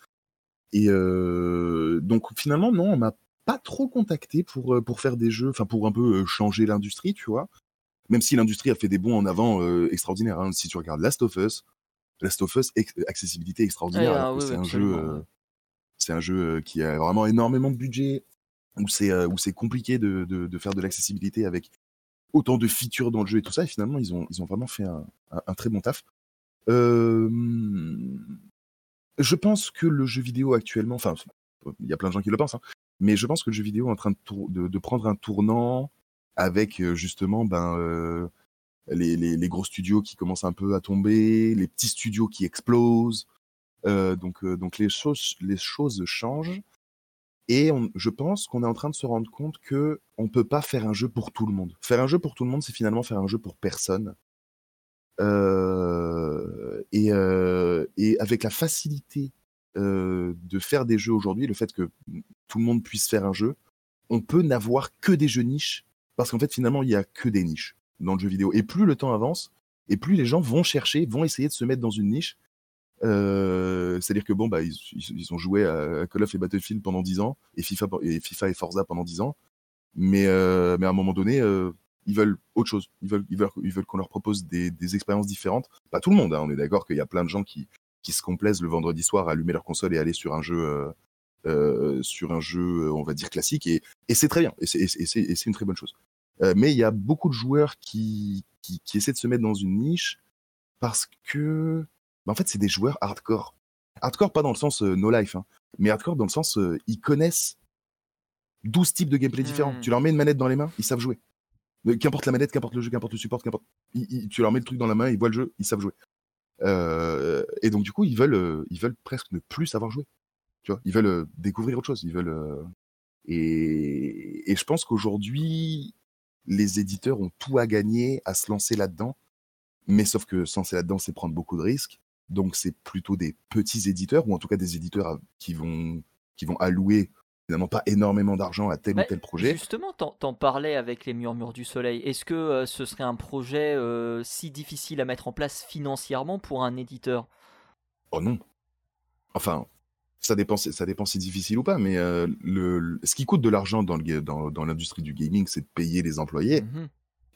Et euh, donc finalement, non, on m'a pas trop contacté pour, euh, pour faire des jeux, enfin pour un peu changer l'industrie, tu vois. Même si l'industrie a fait des bons en avant euh, extraordinaires. hein. Si tu regardes Last of Us, Last of Us, ex- accessibilité extraordinaire. Ah, que oui, c'est oui, un jeu, c'est un jeu qui a vraiment énormément de budget, où c'est euh, compliqué de, de, de faire de l'accessibilité avec autant de features dans le jeu et tout ça. Et finalement, ils ont, ils ont vraiment fait un, très bon taf. Euh, je pense que le jeu vidéo actuellement, enfin, il y a plein de gens qui le pensent, hein, mais je pense que le jeu vidéo est en train de, prendre un tournant avec euh, justement ben, euh, les, les, gros studios qui commencent un peu à tomber, les petits studios qui explosent. Donc, donc les choses, les choses changent. Et je pense qu'on est en train de se rendre compte que on peut pas faire un jeu pour tout le monde. Faire un jeu pour tout le monde, c'est finalement faire un jeu pour personne. Euh, et, euh, et avec la facilité euh, de faire des jeux aujourd'hui, le fait que tout le monde puisse faire un jeu, on peut n'avoir que des jeux niches, parce qu'en fait finalement il y a que des niches dans le jeu vidéo. Et plus le temps avance, et plus les gens vont chercher, vont essayer de se mettre dans une niche. Euh, C'est-à-dire que bon, bah, ils, ils- ont joué à Call of et Battlefield pendant 10 ans, et FIFA, et FIFA et Forza pendant 10 ans, mais, euh, mais à un moment donné, euh, ils veulent autre chose. Ils veulent, ils veulent, ils veulent qu'on leur propose des, des expériences différentes. Pas tout le monde, hein, on est d'accord qu'il y a plein de gens qui, qui se complaisent le vendredi soir à allumer leur console et aller sur un jeu, euh, euh, sur un jeu, on va dire classique, et, et c'est très bien, et c'est une très bonne chose. Euh, mais il y a beaucoup de joueurs qui, qui, qui essaient de se mettre dans une niche parce que, bah, en fait, c'est des joueurs hardcore. Hardcore, pas dans le sens euh, no life, hein, mais hardcore dans le sens euh, ils connaissent 12 types de gameplay différents. Hmm. Tu leur mets une manette dans les mains, ils savent jouer. Euh, Qu'importe la manette, qu'importe le jeu, qu'importe le support, qu'importe. tu leur mets le truc dans la main, ils voient le jeu, ils savent jouer. Euh, et donc, du coup, ils veulent, ils veulent presque ne plus savoir jouer. Tu vois, ils veulent découvrir autre chose. Ils veulent. et, et je pense qu'aujourd'hui, les éditeurs ont tout à gagner à se lancer là-dedans. Mais sauf que se lancer là-dedans, c'est prendre beaucoup de risques. Donc, c'est plutôt des petits éditeurs, ou en tout cas des éditeurs qui vont, qui vont allouer finalement pas énormément d'argent à tel Bah, ou tel projet. Justement, t'en, parlais avec les murmures du soleil. Est-ce que euh, ce serait un projet euh, si difficile à mettre en place financièrement pour un éditeur? Oh non. Enfin, ça dépend, ça dépend si difficile ou pas, mais euh, le, le- ce qui coûte de l'argent dans l'industrie du gaming, c'est de payer les employés. Mhm.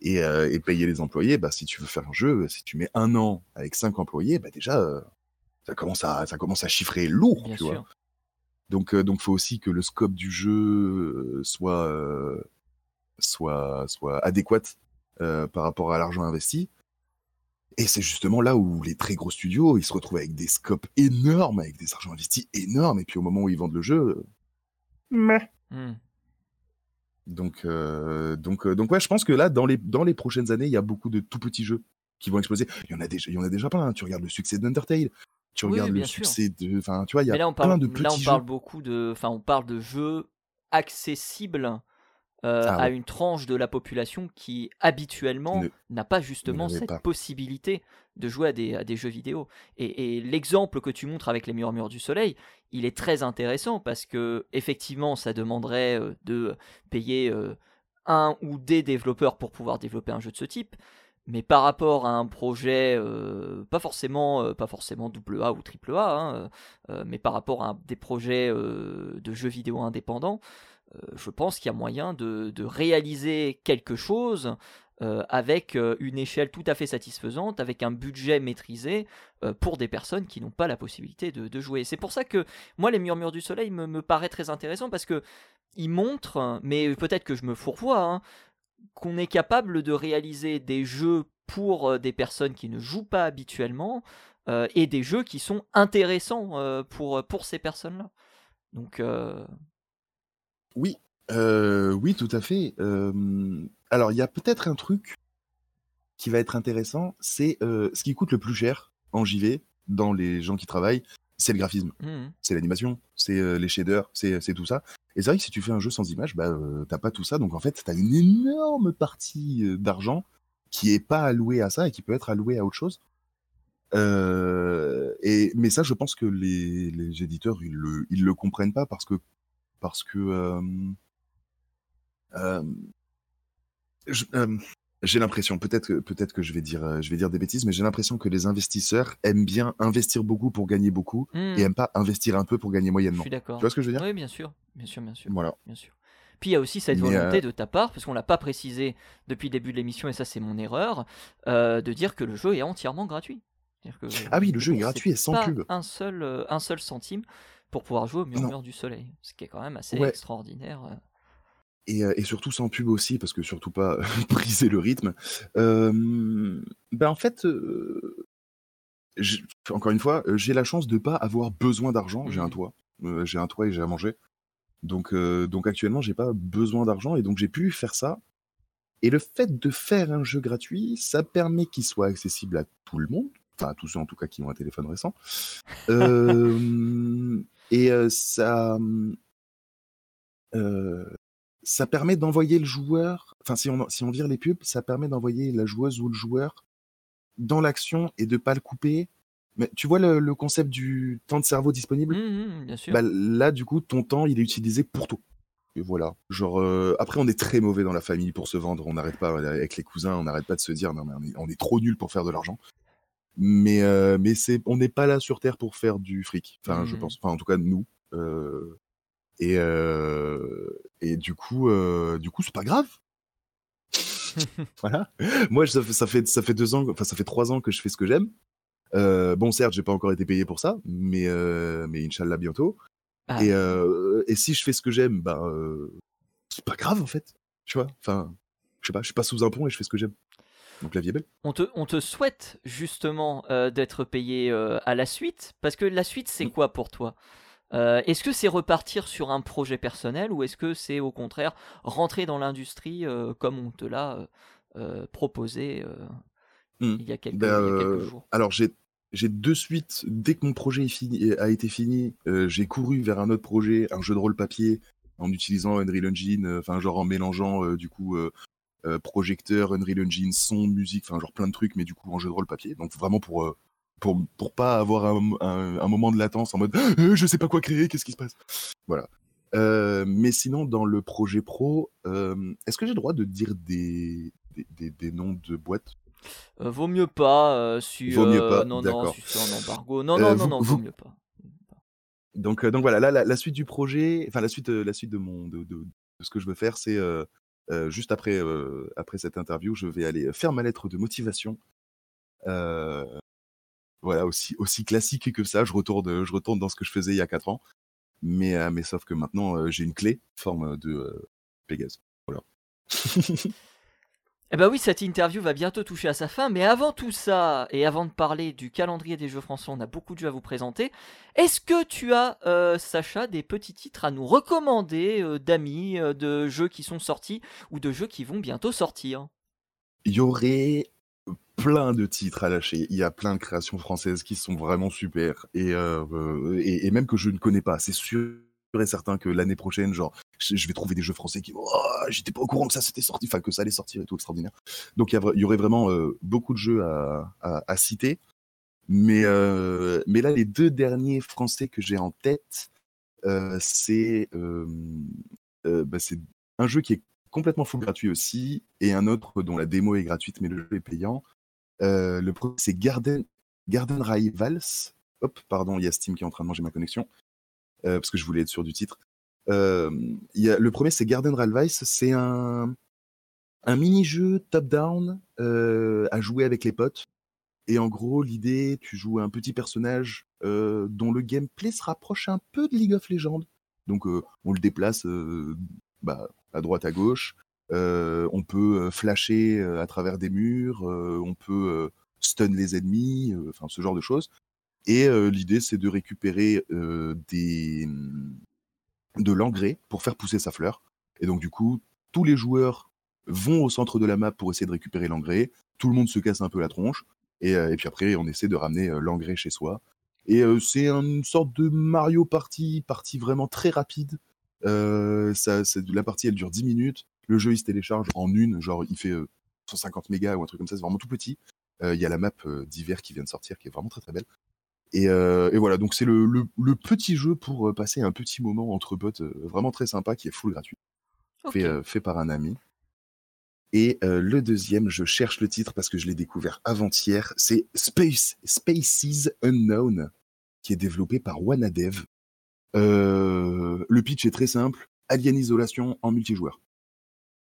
Et, euh, et payer les employés, bah, si tu veux faire un jeu, si tu mets un an avec cinq employés, bah, déjà, euh, ça, commence à, ça commence à chiffrer lourd, Bien tu vois. Donc, euh, donc, faut aussi que le scope du jeu euh, soit, euh, soit, soit adéquat euh, par rapport à l'argent investi. Et c'est justement là où les très gros studios, ils se retrouvent avec des scopes énormes, avec des argents investis énormes, et puis au moment où ils vendent le jeu, euh, meh. Donc, euh, donc, euh, donc ouais, je pense que là, dans les, dans les prochaines années, il y a beaucoup de tout petits jeux qui vont exploser. Il y en a déjà, il y en a déjà plein. hein. Tu regardes le succès d'Undertale, tu Oui, regardes le sûr. succès de, enfin, tu vois, il y a Mais là, on plein de là, on petits parle jeux. beaucoup de, enfin, on parle de jeux accessibles euh, Ah à ouais. une tranche de la population qui habituellement n'a pas justement cette pas. possibilité de jouer à des, à des jeux vidéo. Et, et l'exemple que tu montres avec les murmures du soleil, il est très intéressant parce que effectivement, ça demanderait euh, de payer euh, un ou des développeurs pour pouvoir développer un jeu de ce type. Mais par rapport à un projet, euh, pas forcément, euh, pas forcément double A ou triple A, hein, euh, mais par rapport à des projets de jeux vidéo indépendants, je pense qu'il y a moyen de, réaliser quelque chose euh, avec euh, une échelle tout à fait satisfaisante, avec un budget maîtrisé euh, pour des personnes qui n'ont pas la possibilité de, jouer. C'est pour ça que moi, les Murmures du Soleil me, me paraît très intéressant parce que ils montrent, mais peut-être que je me fourvoie, hein, qu'on est capable de réaliser des jeux pour euh, des personnes qui ne jouent pas habituellement euh, et des jeux qui sont intéressants euh, pour, pour ces personnes-là. Donc, euh, Oui, euh, oui, tout à fait. Euh, alors, il y a peut-être un truc qui va être intéressant, c'est euh, ce qui coûte le plus cher en JV dans les gens qui travaillent, c'est le graphisme, mhm. c'est l'animation, c'est euh, les shaders, c'est tout ça. Et c'est vrai que si tu fais un jeu sans images, bah, t'as pas tout ça. Donc en fait, t'as une énorme partie d'argent qui est pas allouée à ça et qui peut être allouée à autre chose. Euh, et, mais ça, je pense que les, les éditeurs, ils le, ils le comprennent pas parce que, parce que je- j'ai l'impression, peut-être que, peut-être que je vais dire, je vais dire des bêtises, mais j'ai l'impression que les investisseurs aiment bien investir beaucoup pour gagner beaucoup Hmm, et aiment pas investir un peu pour gagner je moyennement. suis Tu d'accord. vois ce que je veux dire? Oui, bien sûr, bien sûr, bien sûr, Voilà. bien sûr. Puis il y a aussi cette volonté euh, de ta part, parce qu'on l'a pas précisé depuis le début de l'émission, et ça c'est mon erreur, euh, de dire que le jeu est entièrement gratuit. Que Ah oui, le jeu est gratuit et sans pas pub. un seul, euh, un seul centime pour pouvoir jouer au Non. Murmure du Soleil, ce qui est quand même assez Ouais. extraordinaire. euh. Et, euh, et surtout sans pub aussi, parce que surtout pas (laughs) briser le rythme. Euh, ben en fait, euh, encore une fois, j'ai la chance de pas avoir besoin d'argent. J'ai un Mhm. toit, Euh, j'ai un toit et j'ai à manger. Donc, donc actuellement, j'ai pas besoin d'argent et donc j'ai pu faire ça. Et le fait de faire un jeu gratuit, ça permet qu'il soit accessible à tout le monde, enfin à tous ceux en tout cas qui ont un téléphone récent. (laughs) Et ça, euh, ça permet d'envoyer le joueur, enfin si on, si on vire les pubs, ça permet d'envoyer la joueuse ou le joueur dans l'action et de pas le couper. Mais tu vois le, le concept du temps de cerveau disponible? Mhm, bien sûr. bah, Là, du coup, ton temps, il est utilisé pour tout. Et voilà. Genre, euh, après, on est très mauvais dans la famille pour se vendre. On n'arrête pas, avec les cousins, on n'arrête pas de se dire, non, mais on est, on est trop nul pour faire de l'argent. Mais, euh, mais c'est, on n'est pas là sur Terre pour faire du fric. Enfin, je Mhm. pense. Enfin, en tout cas, nous. Euh, et, euh, et du coup, du coup, c'est pas grave. (laughs) voilà. Moi, ça fait, ça fait, ça fait deux ans, enfin, ça fait trois ans que je fais ce que j'aime. Bon, certes, j'ai pas encore été payé pour ça, mais, mais Inch'Allah bientôt. Ah, Et, et si je fais ce que j'aime, bah, c'est pas grave en fait. Tu vois Enfin, je sais pas, je suis pas sous un pont et je fais ce que j'aime. Donc la vie est belle. on, te, on te souhaite justement euh, d'être payé euh, à la suite, parce que la suite c'est Mm. quoi pour toi? Euh, Est-ce que c'est repartir sur un projet personnel ou est-ce que c'est au contraire rentrer dans l'industrie comme on te l'a proposé Hmm. il y a quelques, Ben, il y a quelques jours? alors j'ai j'ai de suite, dès que mon projet fini, a été fini, euh, j'ai couru vers un autre projet, un jeu de rôle papier, en utilisant Unreal Engine, euh, enfin genre en mélangeant euh, du coup euh, projecteur, Unreal Engine, son, musique, enfin genre plein de trucs, mais du coup en jeu de rôle papier. Donc vraiment pour euh, pour pour pas avoir un, un- un moment de latence en mode (gasps) Euh, je sais pas quoi créer, qu'est-ce qui se passe? Voilà. Euh, mais sinon dans le projet pro, euh, est-ce que j'ai le droit de dire des des, des- des noms de boîtes? Vaut mieux pas si Vaut mieux pas, non non d'accord. si c'est un embargo non Euh, non non vous- non vaut mieux pas Donc, donc voilà, là, la, la suite du projet, enfin la suite, la suite de mon de, de- de ce que je veux faire, c'est juste après euh, après cette interview, je vais aller faire ma lettre de motivation. Euh, voilà, aussi aussi classique que ça, je retourne je retourne dans ce que je faisais il y a quatre ans, mais euh, mais sauf que maintenant euh, j'ai une clé forme de euh, Pégase. Voilà. (laughs) Eh ben oui, cette interview va bientôt toucher à sa fin, mais avant tout ça, et avant de parler du calendrier des jeux français, on a beaucoup de jeux à vous présenter. Est-ce que tu as, euh, Sacha, des petits titres à nous recommander euh, d'amis, euh, de jeux qui sont sortis ou de jeux qui vont bientôt sortir? Il y aurait plein de titres à lâcher. Il y a plein de créations françaises qui sont vraiment super et, et même que je ne connais pas. C'est sûr et certain que l'année prochaine, genre, je vais trouver des jeux français qui vont. Oh, J'étais pas au courant que ça s'était sorti, enfin que ça allait sortir et tout extraordinaire. Donc il y, aurait vraiment euh, beaucoup de jeux à, citer. Mais, euh, mais là, les deux derniers français que j'ai en tête, euh, c'est bah, c'est un jeu qui est complètement full gratuit aussi, et un autre dont la démo est gratuite mais le jeu est payant. Le premier, c'est Garden, Garden Rivals. Hop, pardon, il y a Steam qui est en train de manger ma connexion, parce que je voulais être sûr du titre. Euh, le premier, c'est Garden Rivals. C'est un, mini-jeu top-down euh, à jouer avec les potes. Et en gros, l'idée, tu joues un petit personnage euh, dont le gameplay se rapproche un peu de League of Legends. Donc, euh, on le déplace euh, bah, à droite, à gauche. Euh, on peut euh, flasher euh, à travers des murs. euh, on peut euh, stun les ennemis. euh, Enfin, ce genre de choses. Et l'idée, c'est de récupérer des, de l'engrais pour faire pousser sa fleur. Et donc, du coup, tous les joueurs vont au centre de la map pour essayer de récupérer l'engrais. Tout le monde se casse un peu la tronche. Et, puis après, on essaie de ramener l'engrais chez soi. Et c'est une sorte de Mario Party, partie vraiment très rapide, la partie, elle dure 10 minutes. Le jeu, il se télécharge en une, genre, il fait 150 mégas ou un truc comme ça, c'est vraiment tout petit. Il y a la map d'hiver qui vient de sortir, qui est vraiment très très belle. Et, voilà, donc c'est le, petit jeu pour passer un petit moment entre potes, vraiment très sympa, qui est full gratuit, fait, fait par un ami. Et le deuxième, je cherche le titre parce que je l'ai découvert avant-hier, c'est Space, Spaces Unknown, qui est développé par Wanadev. le pitch est très simple, Alien Isolation en multijoueur.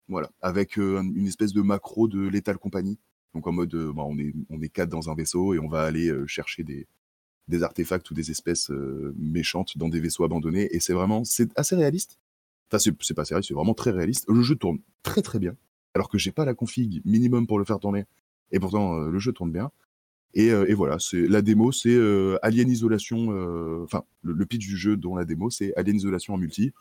Voilà, avec une espèce de macro de Lethal Company. Donc en mode, bah, on, est, on est quatre dans un vaisseau et on va aller chercher des, des artefacts ou des espèces méchantes dans des vaisseaux abandonnés. Et c'est vraiment, c'est assez réaliste. Enfin, c'est pas réaliste, c'est vraiment très réaliste. Le jeu tourne très très bien alors que j'ai pas la config minimum pour le faire tourner. Et pourtant, euh, le jeu tourne bien. Et, euh, voilà, c'est la démo, c'est euh, Alien Isolation. Enfin, le, pitch du jeu dont la démo, c'est Alien Isolation en multi.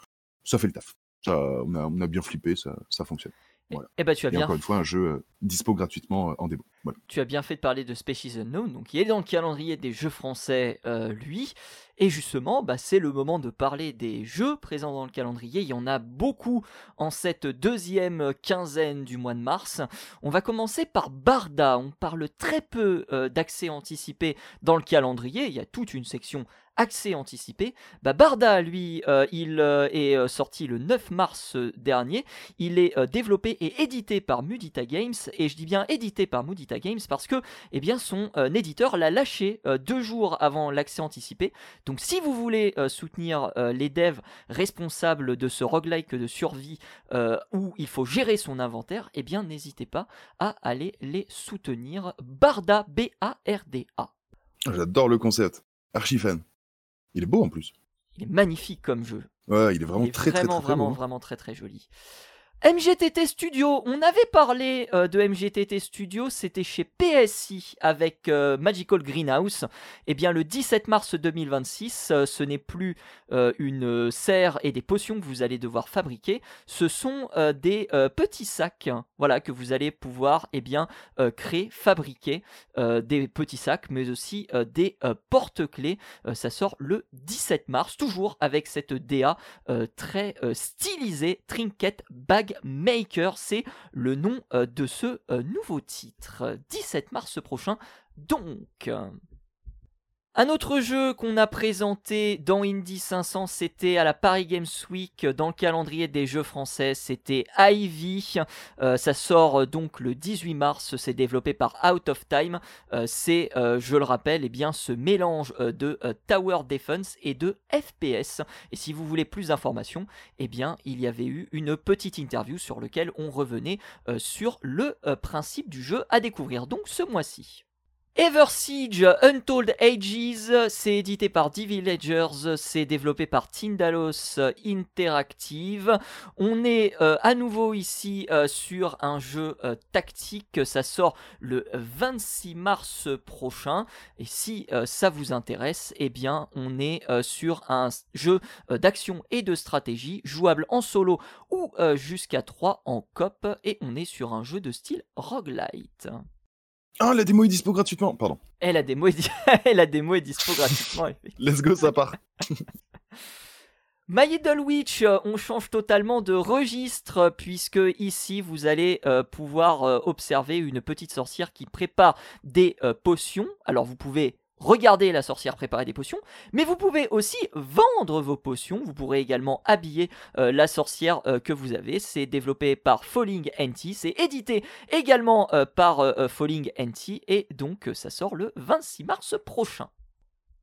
Ça fait le taf. Ça, on, a, on a bien flippé, ça, ça fonctionne. Voilà. Et, bah, tu as et bien... encore une fois, un jeu dispo gratuitement en démo. Tu as bien fait de parler de Species Unknown, donc il est dans le calendrier des jeux français, lui. Et justement, bah, c'est le moment de parler des jeux présents dans le calendrier. Il y en a beaucoup en cette deuxième quinzaine du mois de mars. On va commencer par Barda. On parle très peu euh, d'accès anticipé dans le calendrier. Il y a toute une section accès anticipé. Bah, Barda, lui, euh, il euh, est sorti le 9 mars dernier. Il est développé et édité par Mudita Games. Et je dis bien édité par Mudita Games parce que eh bien, son éditeur l'a lâché deux jours avant l'accès anticipé. Donc si vous voulez euh, soutenir euh, les devs responsables de ce roguelike de survie euh, où il faut gérer son inventaire, eh bien n'hésitez pas à aller les soutenir. Barda, B-A-R-D-A. J'adore le concept. Archi fan. Il est beau en plus. Il est magnifique comme jeu. Ouais, il est vraiment très, très, très, vraiment, vraiment très très joli. MGTT Studio, on avait parlé euh, de MGTT Studio, c'était chez PSI avec euh, Magical Greenhouse. Eh bien, le 17 mars 2026, euh, ce n'est plus une serre et des potions que vous allez devoir fabriquer, ce sont des petits sacs, voilà, que vous allez pouvoir, eh bien, créer, fabriquer des petits sacs, mais aussi des porte-clés. ça sort le 17 mars, toujours avec cette DA très stylisée, Trinket Bag Maker, c'est le nom euh, de ce euh, nouveau titre. 17 mars prochain, donc. Un autre jeu qu'on a présenté dans Indie 500, c'était à la Paris Games Week dans le calendrier des jeux français, c'était Ivy. Euh, ça sort euh, donc le 18 mars, c'est développé par Out of Time. Euh, c'est, je le rappelle, eh bien, ce mélange de Tower Defense et de FPS. Et si vous voulez plus d'informations, eh bien, il y avait eu une petite interview sur laquelle on revenait sur le principe du jeu à découvrir donc ce mois-ci. Ever Siege Untold Ages, c'est édité par D-Villagers, c'est développé par Tindalos Interactive. On est euh, à nouveau ici euh, sur un jeu euh, tactique, ça sort le 26 mars prochain. Et si ça vous intéresse, eh bien on est sur un jeu d'action et de stratégie, jouable en solo ou jusqu'à 3 en cop. Et on est sur un jeu de style roguelite. Ah, la démo est dispo gratuitement, pardon. Et la démo est, (laughs) la démo est dispo gratuitement. (laughs) Let's go, ça part. (laughs) My Idol Witch, euh, on change totalement de registre puisque ici vous allez euh, pouvoir euh, observer une petite sorcière qui prépare des potions. Alors vous pouvez Regardez la sorcière préparer des potions, mais vous pouvez aussi vendre vos potions. Vous pourrez également habiller euh, la sorcière euh, que vous avez. C'est développé par Falling NT, c'est édité également euh, par Falling NT et donc ça sort le 26 mars prochain.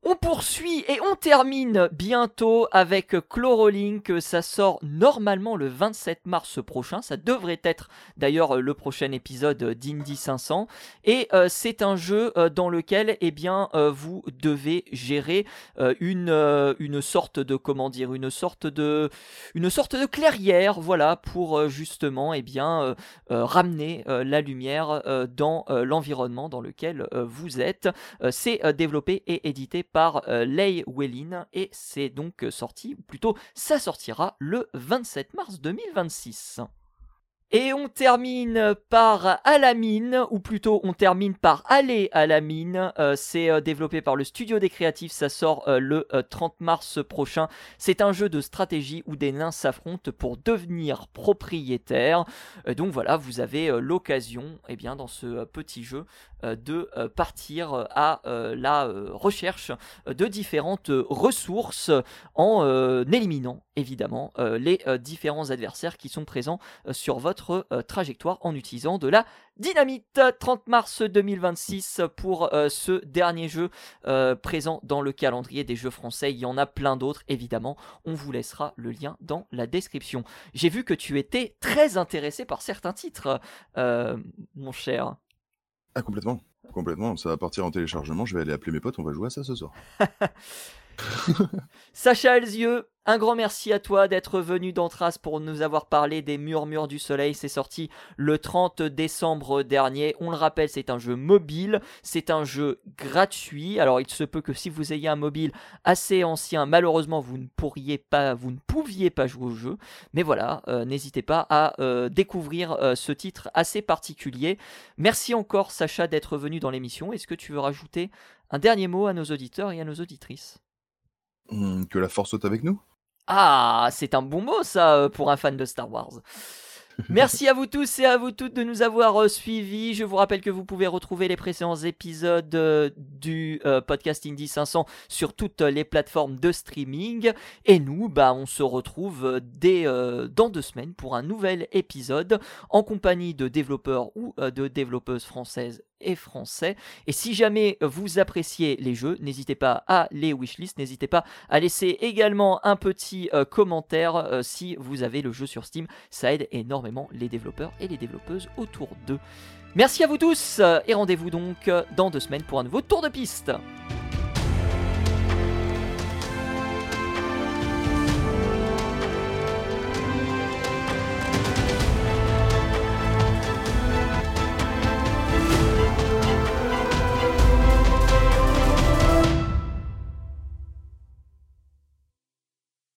On poursuit et on termine bientôt avec Chlorolink. Ça sort normalement le 27 mars prochain. Ça devrait être d'ailleurs le prochain épisode d'Indie 500. Et euh, c'est un jeu euh, dans lequel eh bien, euh, vous devez gérer une, sorte de comment une sorte de une sorte de clairière voilà pour justement eh bien, ramener la lumière dans l'environnement dans lequel vous êtes. c'est développé et édité par euh, Lei Wellin et c'est donc sorti, ou plutôt ça sortira le 27 mars 2026. Et on termine par À la mine, ou plutôt on termine par Aller à la mine. Euh, c'est euh, développé par le studio des créatifs, ça sort euh, le 30 mars prochain. C'est un jeu de stratégie où des nains s'affrontent pour devenir propriétaires. donc voilà, vous avez l'occasion, eh bien, dans ce petit jeu, de partir à la recherche de différentes ressources en éliminant évidemment les différents adversaires qui sont présents sur votre trajectoire en utilisant de la dynamite. 30 mars 2026 pour ce dernier jeu présent dans le calendrier des jeux français. Il y en a plein d'autres évidemment. On vous laissera le lien dans la description. J'ai vu que tu étais très intéressé par certains titres, mon cher. Ah complètement. Complètement, ça va partir en téléchargement, je vais aller appeler mes potes, on va jouer à ça ce soir. (laughs) (laughs) Sacha Elzieux, un grand merci à toi d'être venu d'Antras pour nous avoir parlé des Murmures du Soleil. C'est sorti le 30 décembre dernier. On le rappelle, c'est un jeu mobile, c'est un jeu gratuit. Alors il se peut que si vous ayez un mobile assez ancien, malheureusement vous ne pourriez pas, vous ne pouviez pas jouer au jeu. Mais voilà, euh, n'hésitez pas à euh, découvrir euh, ce titre assez particulier. Merci encore Sacha d'être venu dans l'émission. Est-ce que tu veux rajouter un dernier mot à nos auditeurs et à nos auditrices? Mmh, Que la force soit avec nous ah, c'est un bon mot ça euh, pour un fan de Star Wars. (laughs) Merci à vous tous et à vous toutes de nous avoir euh, suivis. Je vous rappelle que vous pouvez retrouver les précédents épisodes euh, du podcast Indie 500 sur toutes les plateformes de streaming. Et nous, bah, on se retrouve dès, dans deux semaines pour un nouvel épisode en compagnie de développeurs ou de développeuses françaises et français. Et si jamais vous appréciez les jeux, n'hésitez pas à les wishlist, n'hésitez pas à laisser également un petit euh, commentaire euh, si vous avez le jeu sur Steam. Ça aide énormément les développeurs et les développeuses autour d'eux. Merci à vous tous et rendez-vous donc dans deux semaines pour un nouveau tour de piste.